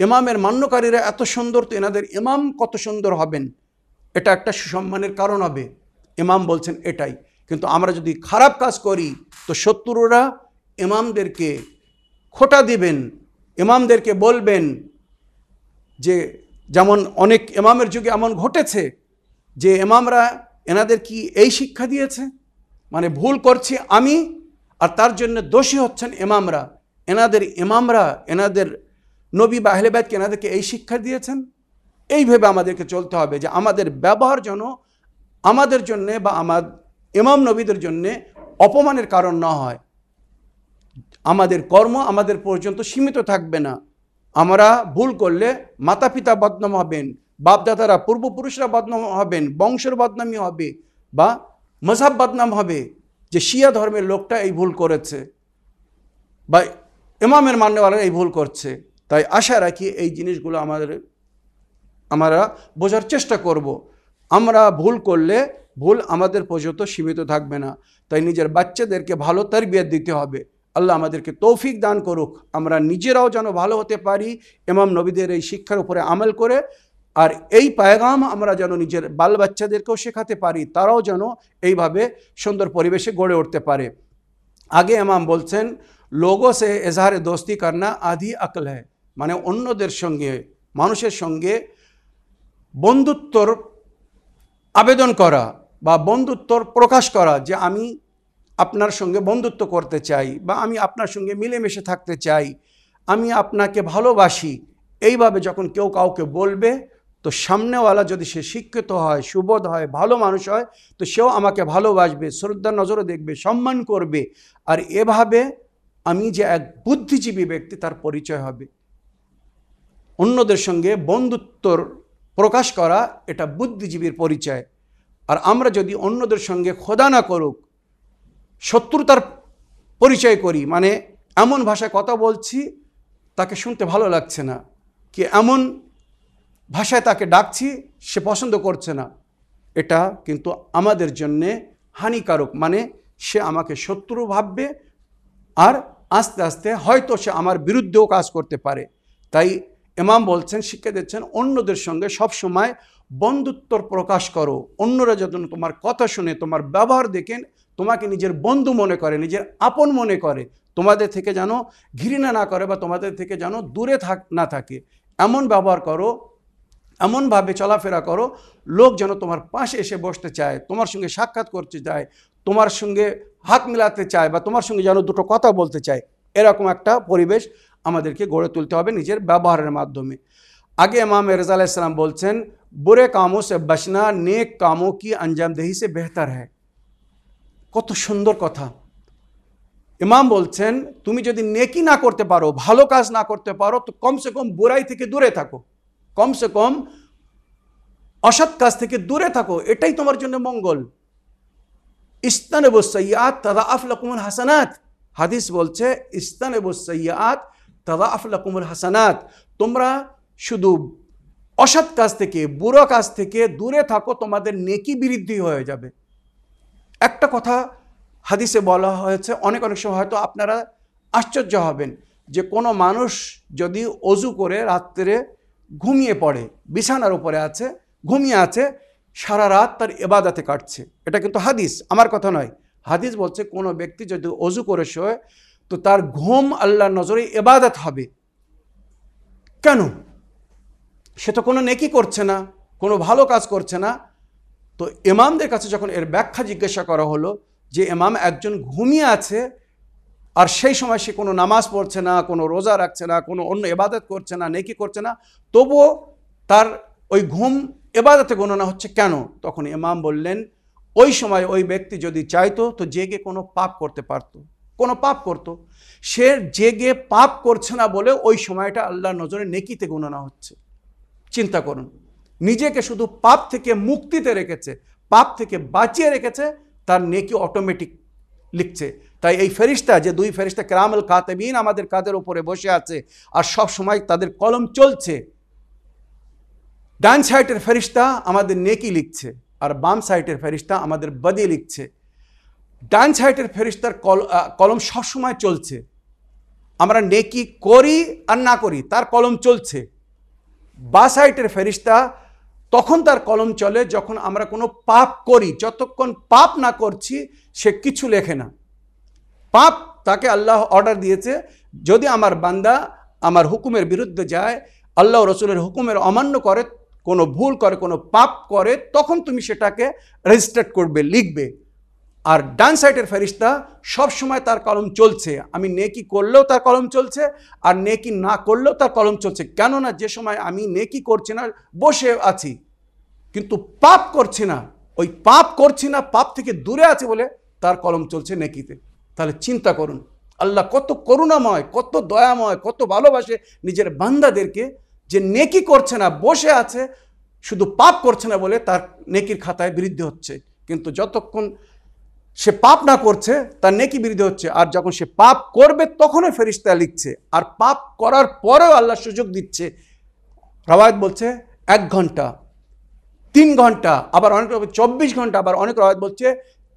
ইমামের মান্যকারীরা এত সুন্দর তো এনাদের ইমাম কত সুন্দর হবেন? এটা একটা সুসম্মানের কারণ হবে। ইমাম বলছেন এটাই। কিন্তু আমরা যদি খারাপ কাজ করি, তো শত্রুরা ইমামদেরকে খোটা দিবেন, ইমামদেরকে বলবেন যে, যেমন অনেক ইমামের যুগে এমন ঘটেছে যে, ইমামরা এনাদের কি এই শিক্ষা দিয়েছে? মানে ভুল করছি আমি, আর তার জন্য দোষী হচ্ছেন ইমামরা। এনাদের ইমামরা, এনাদের নবী বা আহলেবাদকে এনাদেরকে এই শিক্ষা দিয়েছেন। এইভাবে আমাদেরকে চলতে হবে যে আমাদের ব্যবহার যেন আমাদের জন্যে বা আমার ইমাম নবীদের জন্যে অপমানের কারণ না হয়। আমাদের কর্ম আমাদের পর্যন্ত সীমিত থাকবে না। আমরা ভুল করলে মাতা পিতা বদনাম হবেন, বাপদাদারা পূর্বপুরুষরা বদনাম হবেন, বংশের বদনামি হবে বা মজাব বদনাম হবে যে শিয়া ধর্মের লোকটা এই ভুল করেছে বা ইমামের মান্যওয়ালা এই ভুল করছে। তাই আশা রাখি এই জিনিসগুলো আমাদের, আমরা বোঝার চেষ্টা করব। আমরা ভুল করলে ভুল আমাদের পর্যন্ত সীমিত থাকবে না। তাই নিজের বাচ্চাদেরকে ভালো তরবিয়ত দিতে হবে। আল্লাহ আমাদেরকে তৌফিক দান করুক। আমরা নিজেরাও যেন ভালো হতে পারি এমাম নবীদের এই শিক্ষার উপরে আমল করে। আর এই পায়গাম আমরা যেন নিজের বাল বাচ্চাদেরকেও শেখাতে পারি, তারাও যেন এইভাবে সুন্দর পরিবেশে গড়ে উঠতে পারে। আগে ইমাম বলছেন, লোগো সে এজাহারে দোস্তি করনা আধি আকল হ্যায়। মানে অন্যদের সঙ্গে, মানুষের সঙ্গে বন্ধুত্বর আবেদন করা বা বন্ধুত্বর প্রকাশ করা যে আমি আপনার সঙ্গে বন্ধুত্ব করতে চাই বা আমি আপনার সঙ্গে মিলেমিশে থাকতে চাই, আমি আপনাকে ভালোবাসি। এইভাবে যখন কেউ কাউকে বলবে, তো সামনেওয়ালা যদি সে শিক্ষিত হয়, সুবোধ হয়, ভালো মানুষ হয়, তো সেও আমাকে ভালোবাসবে, শ্রদ্ধার নজরে দেখবে, সম্মান করবে। আর এভাবে আমি যে এক বুদ্ধিজীবী ব্যক্তি, তার পরিচয় হবে। অন্যদের সঙ্গে বন্ধুত্বর প্রকাশ করা এটা বুদ্ধিজীবীর পরিচয়। আর আমরা যদি অন্যদের সঙ্গে খোদা না করুক, শত্রুতার পরিচয় করি মানে এমন ভাষায় কথা বলছি, তাকে শুনতে ভালো লাগছে না, কি এমন ভাষায় তাকে ডাকছি, সে পছন্দ করছে না, এটা কিন্তু আমাদের জন্যে হানিকারক মানে সে আমাকে শত্রু ভাববে, আর আস্তে আস্তে হয়তো সে আমার বিরুদ্ধেও কাজ করতে পারে। তাই ইমাম বলছেন, শিক্ষা দিচ্ছেন, অন্যদের সঙ্গে সবসময় বন্ধুত্ব প্রকাশ করো। অন্যরা যেন তোমার কথা শুনে, তোমার ব্যবহার দেখেন তোমাকে নিজের বন্ধু মনে করে, নিজের আপন মনে করে, তোমাদের থেকে যেন ঘৃণা না করে বা তোমাদের থেকে যেন দূরে থাক, না থাকে। এমন ব্যবহার করো, এমনভাবে চলাফেরা করো, লোক যেন তোমার পাশে এসে বসতে চায়, তোমার সঙ্গে সাক্ষাৎ করতে চায়, তোমার সঙ্গে হাত মিলাতে চায় বা তোমার সঙ্গে যেন দুটো কথা বলতে চায়, এরকম একটা পরিবেশ আমাদেরকে গড়ে তুলতে হবে নিজের ব্যবহারের মাধ্যমে। আগে ইমাম রেজা আলাইসালাম বলছেন বুরে কামো সে বসনা, নেক কামো কি আঞ্জামদেহি সে বেহতর হ্যায়? কত সুন্দর কথা। ইমাম বলছেন, তুমি যদি নেকি না করতে পারো, ভালো কাজ না করতে পারো, তো কমসে কম বুড়াই থেকে দূরে থাকো। কমসে কম অসৎ কাজ থেকে দূরে থাকো, এটাই তোমার জন্য মঙ্গল। ইস্তান সৈয়াদ তাদা আফলাকুমুল হাসানাত। হাদিস বলছে ইস্তান সৈয়াদ তাদা হাসানাত। তোমরা শুধু অসৎ কাজ থেকে, বুড়ো কাজ থেকে দূরে থাকো, তোমাদের নেকি বৃদ্ধি হয়ে যাবে। একটা কথা হাদিসে বলা হয়েছে, অনেক অনেক সময় হয়তো আপনারা আশ্চর্য হবেন যে কোনো মানুষ যদি অজু করে রাত্রে ঘুমিয়ে পড়ে, বিছানার উপরে আছে, ঘুমিয়ে আছে, সারা রাত তার এবাদাতে কাটছে। এটা কিন্তু হাদিস, আমার কথা নয়। হাদিস বলছে কোনো ব্যক্তি যদি অজু করে শোয় তো তার ঘুম আল্লাহর নজরে এবাদত হবে। কেন? সে তো কোনো নেকি করছে না, কোনো ভালো কাজ করছে না। তো ইমামদের কাছে যখন এর ব্যাখ্যা জিজ্ঞাসা করা হলো যে ইমাম একজন ঘুমিয়ে আছে আর সেই সময় সে কোনো নামাজ পড়ছে না, কোনো রোজা রাখছে না, কোনো অন্য এবাদত করছে না, নেকি করছে না, তবুও তার ওই ঘুম এবাদতে গণনা হচ্ছে কেন? তখন ইমাম বললেন, ওই সময় ওই ব্যক্তি যদি চাইতো তো জেগে কোনো পাপ করতে পারতো। কোনো পাপ করত। সে জেগে পাপ করছে না বলে ওই সময়টা আল্লাহর নজরে নেকিতে গণনা হচ্ছে। চিন্তা করুন, নিজেকে শুধু পাপ থেকে মুক্তিতে রেখেছে, পাপ থেকে বাঁচিয়ে রেখেছে, তার নেকি অটোমেটিক লিখছে। তাই এই ফেরিস্তা, যে দুই ফেরিস্তা কেরামুল কাতেবিন আমাদের কাদের উপরে বসে আছে আর সব সময় তাদের কলম চলছে, ডান সাইডের ফেরিস্তা আমাদের নেকি লিখছে আর বাম সাইডের ফেরিস্তা আমাদের বদি লিখছে। ডান সাইডের ফেরিস্তার কলম সবসময় চলছে। আমরা নেকি করি আর না করি, তার কলম চলছে। বা সাইটের ফেরিস্তা তখন তার কলম চলে যখন আমরা কোনো পাপ করি, যতক্ষণ পাপ না করছি, সে কিছু লেখে না। পাপ তাকে আল্লাহ অর্ডার দিয়েছে, যদি আমার বান্দা আমার হুকুমের বিরুদ্ধে যায়, আল্লাহ রসুলের হুকুমের অমান্য করে, কোনো ভুল করে, কোনো পাপ করে, তখন তুমি সেটাকে রেজিস্টার করবে, লিখবে। আর ডান সাইডের ফেরিস্তা সব সময় তার কলম চলছে। আমি নেকি করলেও তার কলম চলছে আর নেকি না করলেও তার কলম চলছে। কেননা যে সময় আমি নেকি করছি না, বসে আছি। কিন্তু পাপ করছি না। ওই পাপ করছি না, পাপ থেকে দূরে আছে বলে তার কলম চলছে নেকিতে। তাহলে চিন্তা করুন, আল্লাহ কত করুণাময়, কত দয়াময়, কত ভালোবাসে নিজের বান্দাদেরকে যে নেকি করছে না, বসে আছে, শুধু পাপ করছে না বলে তার নেকির খাতায় বৃদ্ধি হচ্ছে। কিন্তু যতক্ষণ সে পাপ না করছে, তার নেকি বৃদ্ধি হচ্ছে। আর যখন সে পাপ করবে তখনও ফেরিস্তা লিখছে। আর পাপ করার পরেও আল্লাহ সুযোগ দিচ্ছে। রবায়ত বলছে, এক ঘণ্টা, তিন ঘণ্টা, আবার অনেক চব্বিশ ঘণ্টা, আবার অনেক রবায়ত বলছে,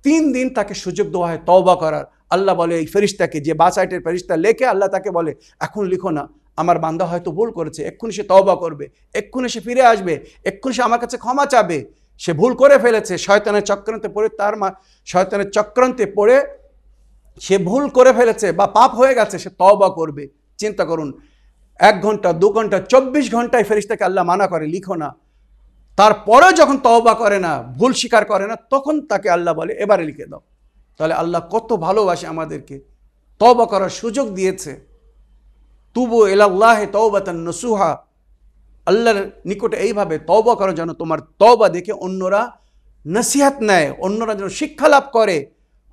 তিন দিন তাকে সুযোগ দেওয়া হয় তওবা করার। আল্লাহ বলে এই ফেরিস্তাকে, যে বা সাইটের ফেরিস্তা লেখে, আল্লাহ তাকে বলে, এখন লিখো না, আমার বান্দা হয়তো ভুল করেছে, এক্ষুনি সে তওবা করবে, এক্ষুনি সে ফিরে আসবে, এক্ষুনি সে আমার কাছে ক্ষমা চাবে। সে ভুল করে ফেলেছে, শয়তানের চক্রান্তে পড়ে, তার মা, শয়তানের চক্রান্তে পড়ে সে ভুল করে ফেলেছে বা পাপ হয়ে গেছে, সে তওবা করবে। চিন্তা করুন, এক ঘণ্টা, দু ঘণ্টা, চব্বিশ ঘন্টায় ফেরিস্তাকে আল্লাহ মানা করে, লিখো না। তারপরেও যখন তওবা করে না, ভুল স্বীকার করে না, তখন তাকে আল্লাহ বলে, এবারে লিখে দাও। তাহলে আল্লাহ কত ভালোবাসে আমাদেরকে। তওবা করার সুযোগ দিয়েছে। তুবু এলাল্লাহ তওবাতান নসুহা। আল্লাহর নিকটে এইভাবে তওবা করো যেন তোমার তওবা দেখে অন্যরা নসিহাত নেয়, অন্যরা যেন শিক্ষা লাভ করে।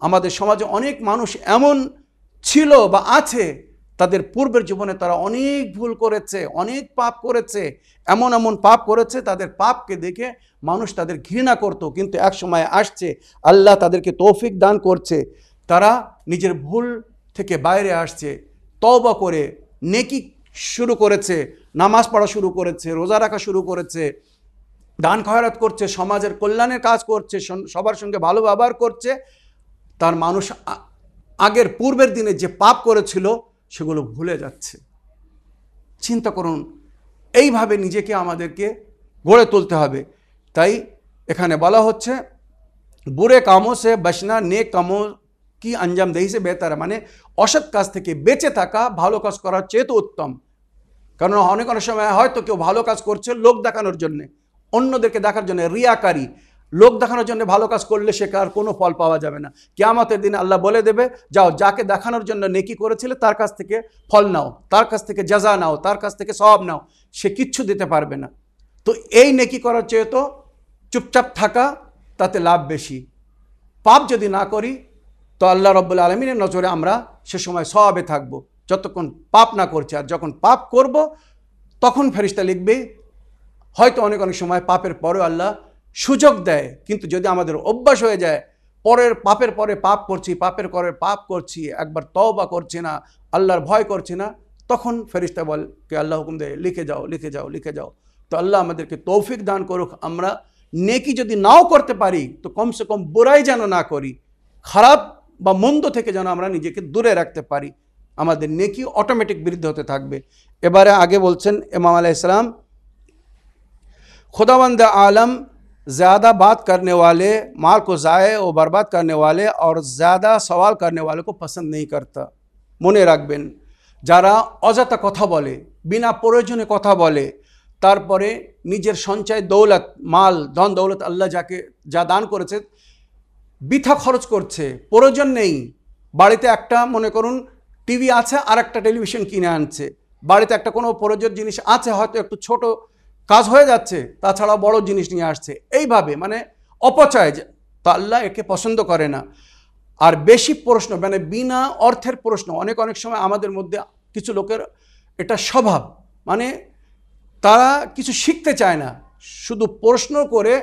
আমাদের সমাজে অনেক মানুষ এমন ছিল বা আছে, তাদের পূর্বের জীবনে তারা অনেক ভুল করেছে, অনেক পাপ করেছে। এমন এমন পাপ করেছে, তাদের পাপকে দেখে মানুষ তাদের ঘৃণা করত। কিন্তু এক সময় আসছে, আল্লাহ তাদেরকে তৌফিক দান করছে। তারা নিজের ভুল থেকে বাইরে আসছে, তওবা করে নেকি শুরু করেছে, নামাজ পড়া শুরু করেছে, রোজা রাখা শুরু করেছে, দান খয়রাত করছে, সমাজের কল্যাণের কাজ করছে সবার সঙ্গে ভালো ব্যবহার করছে। তার মানুষ আগের পূর্বের দিনে যে পাপ করেছিল, সেগুলো ভুলে যাচ্ছে। চিন্তা করুন, এইভাবে নিজেকে আমাদেরকে গড়ে তুলতে হবে। তাই এখানে বলা হচ্ছে, বুড়ে কামো সে বসনা নেক কামো কি আঞ্জাম দেহি সে বেতার মানে অসৎ কাজ থেকে বেঁচে থাকা, ভালো কাজ করার চেয়ে তো উত্তম। কারণ অনেক অনেক সময় হয়তো কেউ ভালো কাজ করছে লোক দেখানোর জন্যে, অন্যদেরকে দেখার জন্য, রিয়াকারী। লোক দেখানোর জন্য ভালো কাজ করলে সে কার কোনো ফল পাওয়া যাবে না। কেয়ামতের দিন আল্লাহ বলে দেবে, যাও, যাকে দেখানোর জন্য নেকি করেছিলে, তার কাছ থেকে ফল নাও, তার কাছ থেকে জাজা নাও, তার কাছ থেকে সব নাও, সে কিচ্ছু দিতে পারবে না। তো এই নেকি করার চেয়ে তো চুপচাপ থাকা, তাতে লাভ বেশি। পাপ যদি না করি তো আল্লাহ রব্বুল আলমিনের নজরে আমরা সে সময় সবে থাকব। যতক্ষণ পাপ না করছে, আর যখন পাপ করব, তখন ফেরিস্তা লিখবে, হয়তো অনেক অনেক সময় পাপের পরেও আল্লাহ সুযোগ দেয়, কিন্তু যদি আমাদের অভ্যাস হয়ে যায়, পরের পাপের পরে পাপ করছি, পাপের পরে পাপ করছি, একবার তওবা করছি না, আল্লাহর ভয় করছি না, তখন ফেরিস্তা বল কে আল্লাহ হুকুম দেয়, লিখে যাও লিখে যাও লিখে যাও। তো আল্লাহ আমাদেরকে তৌফিক দান করুক, আমরা নেকি যদি নাও করতে পারি, তো কমসে কম বোরাই যেন না করি, খারাপ বা মন্দ থেকে যেন আমরা নিজেকে দূরে রাখতে পারি আমাদের নেকি অটোমেটিক বৃদ্ধি হতে থাকবে এবারে আগে বলছেন ইমাম আলাহ ইসলাম खुदावंद आलम ज़्यादा बात करने वाले माल को ज़ाय और बर्बाद करने वाले और ज़्यादा सवाल करने वाले को पसंद नहीं करता মনে রাখবেন যারা অযথা কথা বলে বিনা প্রয়োজনে কথা বলে তারপরে নিজের সঞ্চয় দৌলত মাল ধন দৌলত আল্লাহ যাকে যা দান করেছে বৃথা খরচ করছে, প্রয়োজন নেই। বাড়িতে একটা, মনে করুন, টিভি আছে আর একটা টেলিভিশন কিনে আনছে। বাড়িতে একটা কোনো প্রয়োজন জিনিস আছে, হয়তো একটু ছোট কাজ হয়ে যাচ্ছে তাছাড়া বড় জিনিস নিয়ে আসছে। এইভাবে মানে অপচয় তো আল্লাহ একে পছন্দ করে না। আর বেশি প্রশ্ন মানে বিনা অর্থের প্রশ্ন, অনেক অনেক সময় আমাদের মধ্যে কিছু লোকের এটা স্বভাব মানে তারা কিছু শিখতে চায় না, শুধু প্রশ্ন করে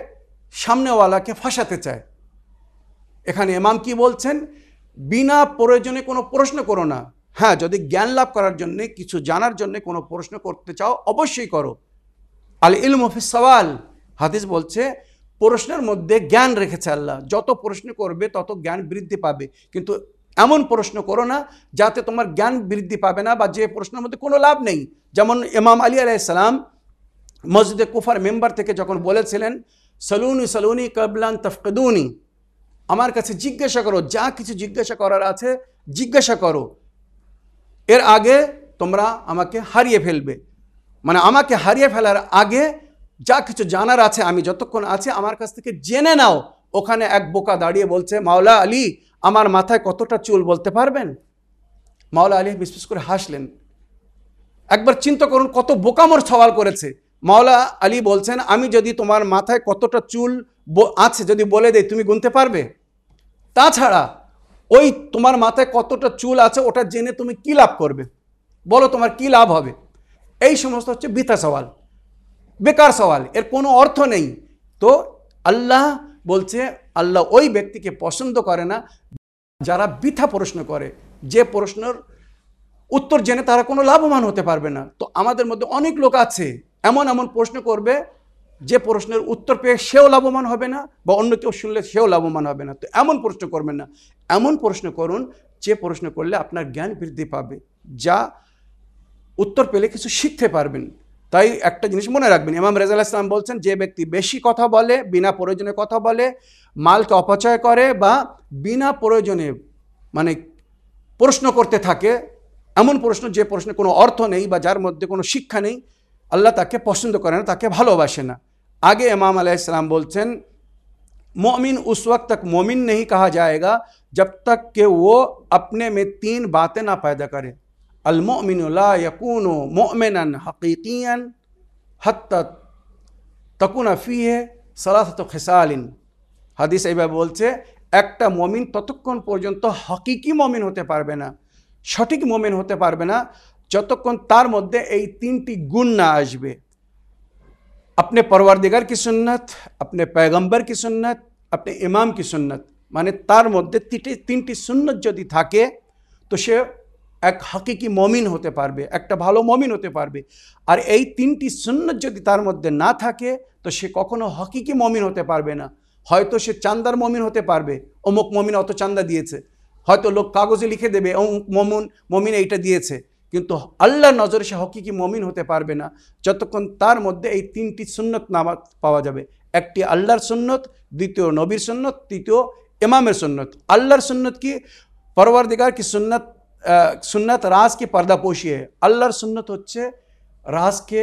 সামনেওয়ালাকে ফাঁসাতে চায়। এখানে এমাম কি বলছেন? বিনা প্রয়োজনে কোনো প্রশ্ন করো না। হ্যাঁ যদি জ্ঞান লাভ করার জন্যে, কিছু জানার জন্য কোনো প্রশ্ন করতে চাও, অবশ্যই করো। আল ইলম সওয়াল, হাদিস বলছে, প্রশ্নের মধ্যে জ্ঞান রেখেছে আল্লাহ। যত প্রশ্ন করবে, তত জ্ঞান বৃদ্ধি পাবে। কিন্তু এমন প্রশ্ন করো না, যাতে তোমার জ্ঞান বৃদ্ধি পাবে না বা যে প্রশ্নের মধ্যে কোনো লাভ নেই। যেমন ইমাম আলী আলাইসালাম মসজিদে কুফার মেম্বার থেকে যখন বলেছিলেন, সলুনি সলুনি কবলান তফকদুনি। আমার কাছে জিজ্ঞাসা করো, যা কিছু জিজ্ঞাসা করার আছে, জিজ্ঞাসা করো। এর আগে তোমরা আমাকে হারিয়ে ফেলবে। মানে আমাকে হারিয়ে ফেলার আগে যা কিছু জানার আছে, আমি যতক্ষণ আছে, আমার কাছ থেকে জেনে নাও। ওখানে এক বোকা দাঁড়িয়ে বলছে, মাওলা আলী, আমার মাথায় কতটা চুল বলতে পারবেন? মাওলা আলী বিশেষ করে হাসলেন। একবার চিন্তা করুন, কত বোকামোর সওয়াল করেছে। মাওলা আলী বলছেন, আমি যদি তোমার মাথায় কতটা চুল আছে, যদি বলে দেই, তুমি গুনতে পারবে? তাছাড়া ওই তোমার মাথায় কতটা চুল আছে ওটা জেনে তুমি কি লাভ করবে? বলো তোমার কি লাভ হবে? এই সমস্ত হচ্ছে বৃথা সওয়াল। বেকার সওয়াল। এর কোনো অর্থ নেই। তো আল্লাহ বলছে, আল্লাহ ওই ব্যক্তিকে পছন্দ করে না, যারা বৃথা প্রশ্ন করে। যে প্রশ্নের উত্তর জেনে তারা কোনো লাভবান হতে পারবে না। তো আমাদের মধ্যে অনেক লোক আছে, এমন এমন প্রশ্ন করবে যে প্রশ্নের উত্তর পেয়ে সেও লাভবান হবে না বা অন্য কেউ শুনলে সেও লাভবান হবে না। তো এমন প্রশ্ন করবেন না। এমন প্রশ্ন করুন যে প্রশ্ন করলে আপনার জ্ঞান বৃদ্ধি পাবে, যা উত্তর পেলে কিছু শিখতে পারবেন। তাই একটা জিনিস মনে রাখবেন, ইমাম রেজাল ইসলাম বলছেন, যে ব্যক্তি বেশি কথা বলে, বিনা প্রয়োজনে কথা বলে, মালকে অপচয় করে বা বিনা প্রয়োজনে মানে প্রশ্ন করতে থাকে, এমন প্রশ্ন যে প্রশ্নে কোনো অর্থ নেই বা যার মধ্যে কোনো শিক্ষা নেই, আল্লাহ তাকে পছন্দ করে না, তাকে ভালোবাসে না। আগে ইমাম আলাইসালাম বলছেন मोमिन उस वक्त तक मोमिन नहीं कहा जाएगा जब तक कि वो अपने में तीन बातें ना पैदा करे अलमोमिन ला यकून मोमिनन हकीकियन हत्ता তকুনা ফিহে সালাসত খেসালিন হাদিস এইভাবে বলছে একটা মমিন ততক্ষণ পর্যন্ত হকিকি মমিন হতে পারবে না সঠিক মমিন হতে পারবে না যতক্ষণ তার মধ্যে এই তিনটি গুণ না আসবে अपने परवरदिगार की सुन्नत अपने पैगंबर की सुन्नत अपने इमाम की सुन्नत মানে তার মধ্যে তিনটি তিনটি সুন্নত যদি থাকে তো সে এক হাকিকি মমিন হতে পারবে একটা ভালো মমিন হতে পারবে আর এই তিনটি সুন্নত যদি তার মধ্যে না থাকে তো সে কখনো হকিকি মমিন হতে পারবে না হয়তো সে চান্দার মমিন হতে পারবে অমুক মমিন অত চান্দা দিয়েছে হয়তো লোক কাগজে লিখে দেবে অমুক মমুন মমিন এইটা দিয়েছে কিন্তু আল্লাহর নজরে সে হকিকি মমিন হতে পারবে না। যতক্ষণ তার মধ্যে এই তিনটি সুন্নত নামা পাওয়া যাবে। একটি আল্লাহর সুন্নত, দ্বিতীয় নবীর সুন্নত, তৃতীয় ইমামের সুন্নত। আল্লাহর সুন্নত কি? পরওয়ারদিগার কি সুন্নত সুন্নত রাজ কি পর্দাপোশি আল্লাহর সুন্নত হচ্ছে রাজকে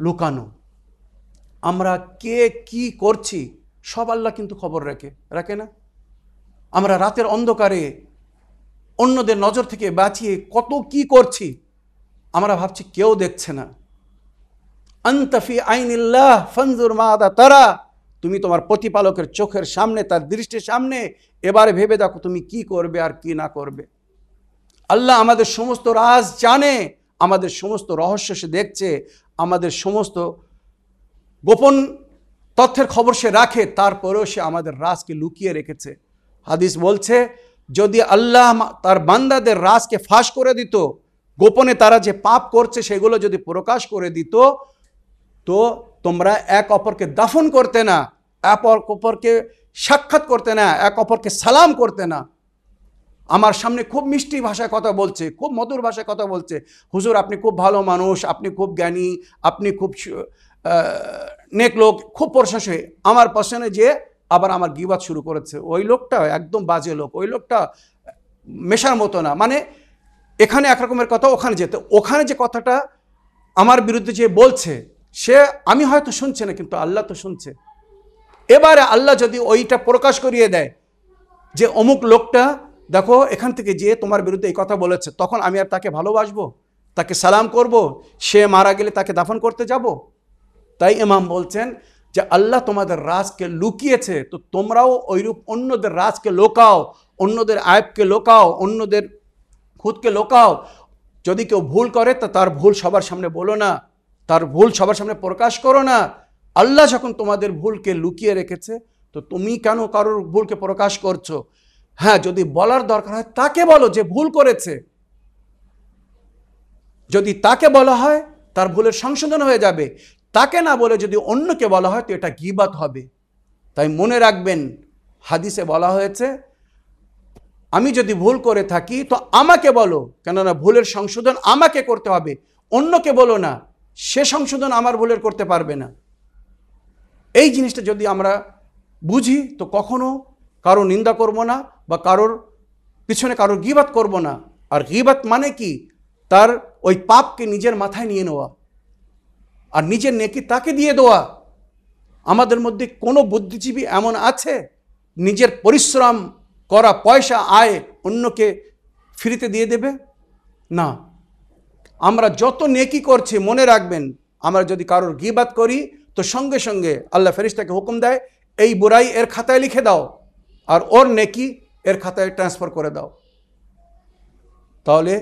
লুকানো। আমরা কে, কি করছি, সব আল্লাহ কিন্তু খবর রাখে। রাখে না? আমরা রাতের অন্ধকারে অন্যদের নজর থেকে বাঁচিয়ে কত কি করছি, আমরা ভাবছি কেউ দেখছে না। আন্তফি আইনিল্লাহ ফনজুর মাদা তারা, তুমি তোমার প্রতিপালকের চোখের সামনে, তার দৃষ্টির সামনে এবারে ভেবে দেখো তুমি কি করবে আর কি না করবে। আল্লাহ আমাদের সমস্ত রাজ জানে, আমাদের সমস্ত রহস্য সে দেখছে, আমাদের সমস্ত গোপন তথ্যের খবর সে রাখে, তারপরেও সে আমাদের রাজকে লুকিয়ে রেখেছে। হাদিস বলছে যদি আল্লাহ তার বান্দাদের রাজকে ফাঁস করে দিত, গোপনে তারা যে পাপ করছে সেগুলো যদি প্রকাশ করে দিত, তো তোমরা এক অপরকে দাফন করতে না, এক অপরকে সাক্ষাৎ করতে না, এক অপরকে সালাম করতে না। আমার সামনে খুব মিষ্টি ভাষায় কথা বলছে, খুব মধুর ভাষায় কথা বলছে। হুজুর, আপনি খুব ভালো মানুষ, আপনি খুব জ্ঞানী, আপনি খুব নেক লোক, খুব প্রশংসী। আমার পছন্দে যে আবার আমার গিবাদ শুরু করেছে। ওই লোকটা একদম বাজে লোক। ওই লোকটা মেশার মতো না। মানে এখানে একরকমের কথা, ওখানে যেতে। ওখানে যে কথাটা আমার বিরুদ্ধে যে বলছে, সে আমি হয়তো শুনছে না, কিন্তু আল্লাহ তো শুনছে। এবারে আল্লাহ যদি ওইটা প্রকাশ করিয়ে দেয় যে অমুক লোকটা, দেখো, এখান থেকে যে তোমার বিরুদ্ধে এই কথা বলেছে, তখন আমি আর তাকে ভালোবাসবো, তাকে সালাম করব, সে মারা গেলে তাকে দাফন করতে যাব। তাই ইমাম বলছেন যে আল্লাহ তোমাদের রাজকে লুকিয়েছে, তো তোমরাও ওইরূপ অন্যদের রাজকে লোকাও, অন্যদের আয়বকে লোকাও, অন্যদের খুদকে লোকাও। যদি কেউ ভুল করে, তা তার ভুল সবার সামনে বলো না, তার ভুল সবার সামনে প্রকাশ করো না। আল্লাহ যখন তোমাদের ভুলকে লুকিয়ে রেখেছে, তো তুমি কেন কারোর ভুলকে প্রকাশ করছ? হ্যাঁ যদি বলার দরকার হয়, তাকে বলো যে ভুল করেছে। যদি তাকে বলা হয়, তার ভুলের সংশোধন হয়ে যাবে। তাকে না বলে যদি অন্যকে বলা হয় তো এটা গিবাত হবে। তাই মনে রাখবেন, হাদিসে বলা হয়েছে, আমি যদি ভুল করে থাকি তো আমাকে বলো, কেননা ভুলের সংশোধন আমাকে করতে হবে। অন্যকে বলো না, সে সংশোধন আমার ভুলের করতে পারবে না। এই জিনিসটা যদি আমরা বুঝি তো কখনো কারও নিন্দা করব না বা কারোর পিছনে কারোর গিবাত করব না। আর গিবাত মানে কি? তার ওই পাপকে নিজের মাথায় নিয়ে নেওয়া। আর নিজের নেকি তাকে দিয়ে দেওয়া। আমাদের মধ্যে কোনো বুদ্ধিজীবী এমন আছে? নিজের পরিশ্রম করা পয়সা, আয় অন্যকে ফ্রিতে দিয়ে দেবে? না। আমরা যত নেকি করছি, মনে রাখবেন, আমরা যদি কারোর গিবাত করি, তো সঙ্গে সঙ্গে আল্লাহ ফেরিস্তাকে হুকুম দেয়, এই বুড়াই এর খাতায় লিখে দাও, আর ওর নেকি এর খাতায় ট্রান্সফার করে দাও। তাহলে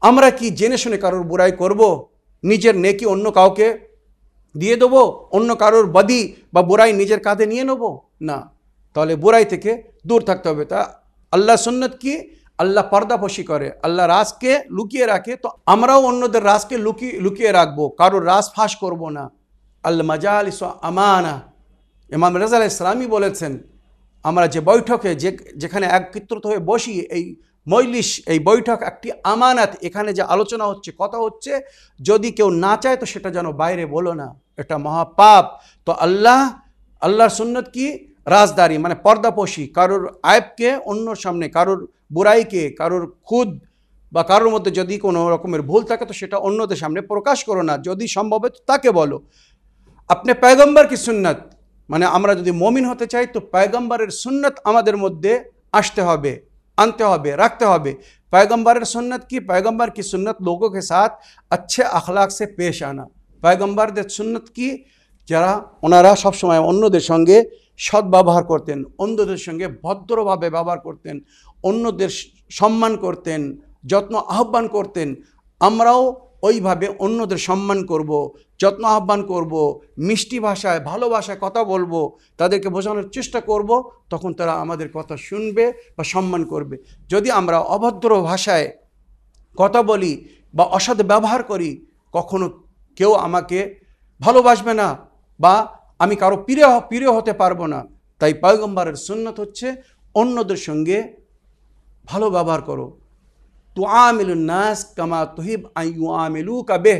আমরা কি জেনে শুনে কারোর বুড়াই করব? নিজের নেকি অন্য কাউকে দিয়ে দেবো? অন্য কারোর বদি বা বুড়াই নিজের কাঁধে নিয়ে নেব? না। তাহলে বুড়াই থেকে দূর থাকতে হবে। তা আল্লাহ সুন্নত কি? আল্লাহ পর্দাপশি করে। আল্লাহ রাজকে লুকিয়ে রাখে। তো আমরাও অন্যদের রাজকে লুকিয়ে লুকিয়ে রাখব। কারোর রাজ ফাঁস করব না। আল্লাহ মাজাল আমানা। ইমাম রাজা ইসলামী বলেছেন, আমরা যে বৈঠকে যে, যেখানে একত্রিত হয়ে বসি, এই মৈলিশ এই বৈঠক একটি আমানাত। এখানে যে আলোচনা হচ্ছে, কথা হচ্ছে, যদি কেউ না চায় তো সেটা যেন বাইরে বলো না। এটা মহাপাপ। তো আল্লাহ, আল্লাহর সুন্নত কি? রাজদারি মানে পর্দাপোষী। কারোর আয়বকে অন্য সামনে, কারোর বুড়াইকে কারোর খুদ বা কারোর মধ্যে যদি কোনো রকমের ভুল থাকে তো সেটা অন্যদের সামনে প্রকাশ করো না। যদি সম্ভব হয় তাকে বলো। আপনি পয়গম্বর কি সুন্নত? মানে আমরা যদি মমিন হতে চাই তো পয়গম্বরের সুন্নত আমাদের মধ্যে আসতে হবে। আনতে হবে, রাখতে হবে। पैगम्बर सुन्नत কি? पैगम्बर কি सुन्नत লোককে সাথ আচ্ছে আখলাক সে পেশ আনা आना। पैगम्बरদের সুন্নত কি? যারা ওনারা সবসময় অন্যদের সঙ্গে সৎ ব্যবহার করতেন, অন্যদের সঙ্গে ভদ্রভাবে ব্যবহার করতেন, অন্যদের সম্মান করতেন, যত্ন আহ্বান করতেন। আমরাও ওইভাবে অন্যদের সম্মান করব, যত্ন আহ্বান করব, মিষ্টি ভাষায় ভালোবাসায় কথা বলব, তাদেরকে বোঝানোর চেষ্টা করব, তখন তারা আমাদের কথা শুনবে বা সম্মান করবে। যদি আমরা অভদ্র ভাষায় কথা বলি বা অসৎ ব্যবহার করি, কখনো কেউ আমাকে ভালোবাসবে না বা আমি কারও প্রিয় প্রিয় হতে পারব না। তাই পয়গম্বরের সুন্নত হচ্ছে অন্যদের সঙ্গে ভালো ব্যবহার করো। তু আমিলুন নাস কামা তুহিব আইউ আমিলু কাবে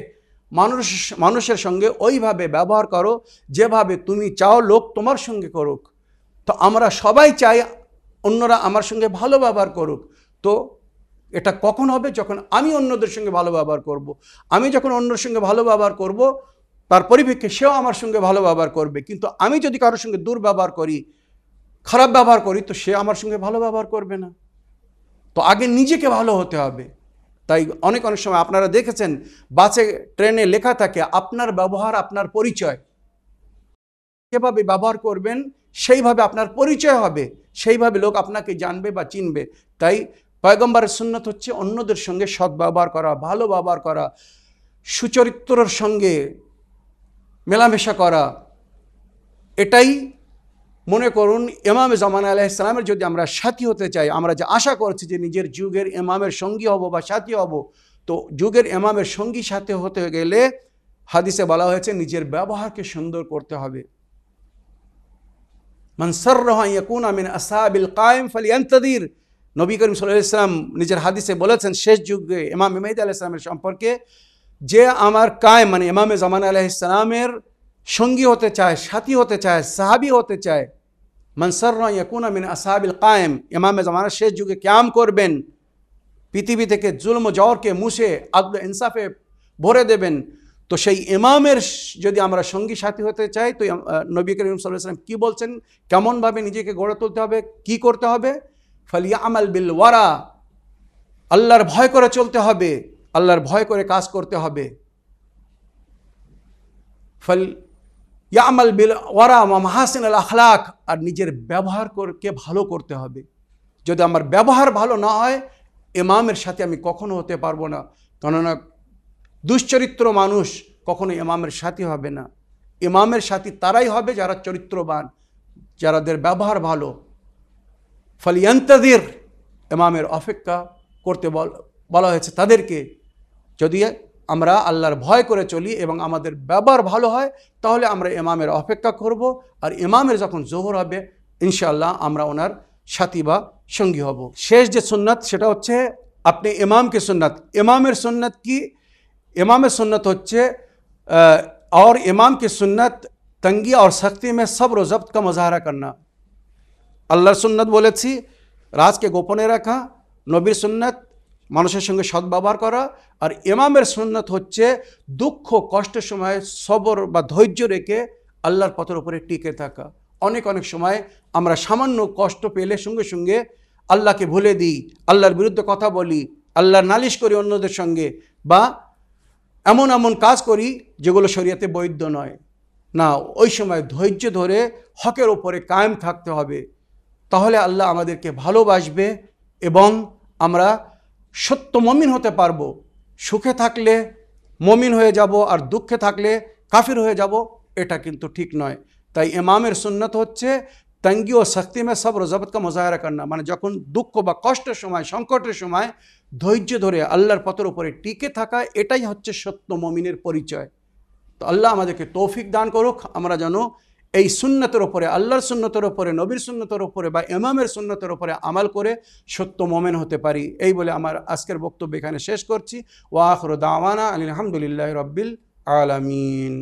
মানুষ, মানুষের সঙ্গে ওইভাবে ব্যবহার করো, যেভাবে তুমি চাও লোক তোমার সঙ্গে করুক। তো আমরা সবাই চাই অন্যরা আমার সঙ্গে ভালো ব্যবহার করুক। তো এটা কখন হবে? যখন আমি অন্যদের সঙ্গে ভালো ব্যবহার করব। আমি যখন অন্যের সঙ্গে ভালো ব্যবহার করব, তার পরিপ্রেক্ষে সেও আমার সঙ্গে ভালো ব্যবহার করবে। কিন্তু আমি যদি কারোর সঙ্গে দুর্ব্যবহার করি, খারাপ ব্যবহার করি, তো সে আমার সঙ্গে ভালো ব্যবহার করবে না। তো আগে নিজেকে ভালো হতে হবে। তাই অনেক অনেক সময় আপনারা দেখেছেন, বাসে, ট্রেনে লেখা থাকে, আপনার ব্যবহার আপনার পরিচয়। যেভাবে ব্যবহার করবেন, সেইভাবে আপনার পরিচয় হবে, সেইভাবে লোক আপনাকে জানবে বা চিনবে। তাই পয়গম্বরের সুন্নত হচ্ছে অন্যদের সঙ্গে সৎ ব্যবহার করা, ভালো ব্যবহার করা, সুচরিত্রর সঙ্গে মেলামেশা করা। এটাই মনে করুন এমামে জামান আলাইসালামের যদি আমরা সাথী হতে চাই, আমরা যে আশা করছি যে নিজের যুগের এমামের সঙ্গী হব বা সাথী হব, তো যুগের এমামের সঙ্গী সাথে হতে গেলে হাদিসে বলা হয়েছে নিজের ব্যবহারকে সুন্দর করতে হবে। মনসর ইয়াকুন আমিন আসাবিল কায়েম ফালিয়ান্তদির। নবী করিম ইসলাম নিজের হাদিসে বলেছেন, শেষ যুগে ইমাম ইমাইদ আলাহ ইসলামের সম্পর্কে, যে আমার কায়েম মানে ইমামে জামান আলাহ ইসলামের সঙ্গী হতে চায়, সাথী হতে চায়, সাহাবি হতে চায় মনসর ইয়াকুন আমিন আসাবিল কায়েম। ইমামে জামানের শেষ যুগে ক্যাম করবেন, পৃথিবী থেকে জুলম জওরকে মুছে আদল ইনসাফে ভরে দেবেন। তো সেই ইমামের যদি আমরা সঙ্গী সাথী হতে চাই, তো নবী করিম সাল্লাম কী বলছেন? কেমনভাবে নিজেকে গড়ে তুলতে হবে? কি করতে হবে? ফালিয়া আমাল বিল ওয়ারা, আল্লাহর ভয় করে চলতে হবে, আল্লাহর ভয় করে কাজ করতে হবে। ফল ইয়ামাল বিল ওয়ারা মাহাসিন আল আখলাক। আর নিজের ব্যবহার করকে ভালো করতে হবে। যদি আমার ব্যবহার ভালো না হয় এমামের সাথে আমি কখনো হতে পারব না। কেননা দুশ্চরিত্র মানুষ কখনো ইমামের সাথী হবে না। ইমামের সাথী তারাই হবে যারা চরিত্রবান, যারাদের ব্যবহার ভালো। ফলিয়ন্তদের ইমামের অপেক্ষা করতে বলা হয়েছে তাদেরকে, যদি আমরা আল্লাহর ভয় করে চলি এবং আমাদের ব্যবহার ভালো হয় তাহলে আমরা ইমামের অপেক্ষা করব আর ইমামের যখন জোহর হবে ইনশাল্লাহ আমরা ওনার সাথী বা সঙ্গী হব শেষ যে সুন্নাত সেটা হচ্ছে আপনি ইমামকে সুন্নাত ইমামের সুন্নাত কি ইমামের সুন্নত হচ্ছে और इमाम की सुन्नत तंगी और सख्ती में सब्र व जब्त का मुजाहरा करना আল্লাহর সুন্নত বলেছি রাজকে গোপনে রাখা নবীর সুন্নত মানুষের সঙ্গে সদ্ব্যবহার করা আর ইমামের সুন্নত হচ্ছে দুঃখ, কষ্টের সময় সবর বা ধৈর্য রেখে আল্লাহর পথের উপরে টিকে থাকা। অনেক অনেক সময় আমরা সামান্য কষ্ট পেলে সঙ্গে সঙ্গে আল্লাহকে ভুলে দিই, আল্লাহর বিরুদ্ধে কথা বলি, আল্লাহর নালিশ করি অন্যদের সঙ্গে বা এমন এমন কাজ করি যেগুলো শরীয়তে বৈধ নয়। না, ওই সময় ধৈর্য ধরে হকের ওপরে কায়েম থাকতে হবে। তাহলে আল্লাহ আমাদেরকে ভালোবাসবে এবং আমরা সত্য মমিন হতে পারব। সুখে থাকলে মমিন হয়ে যাব আর দুঃখে থাকলে কাফির হয়ে যাব, এটা কিন্তু ঠিক নয়। তাই ইমামের সুন্নত হচ্ছে, তঙ্গি ও শক্তি মে সব রজবতকে মোজাহারা করা মানে যখন দুঃখ বা কষ্টের সময়, সংকটের সময় ধৈর্য ধরে আল্লাহর পথের উপরে টিকে থাকা, এটাই হচ্ছে সত্য মমিনের পরিচয়। তো আল্লাহ আমাদেরকে তৌফিক দান করুক, আমরা যেন এই সুন্নতের ওপরে আল্লাহর সুন্নতের ওপরে নবীর সুন্নতের ওপরে বা ইমামের সুন্নতের ওপরে আমাল করে সত্য মোমেন হতে পারি। এই বলে আমার আজকের বক্তব্য এখানে শেষ করছি। ওয়াহর দাওয়ানা আলহামদুলিল্লাহ রব্বিল আলমিন।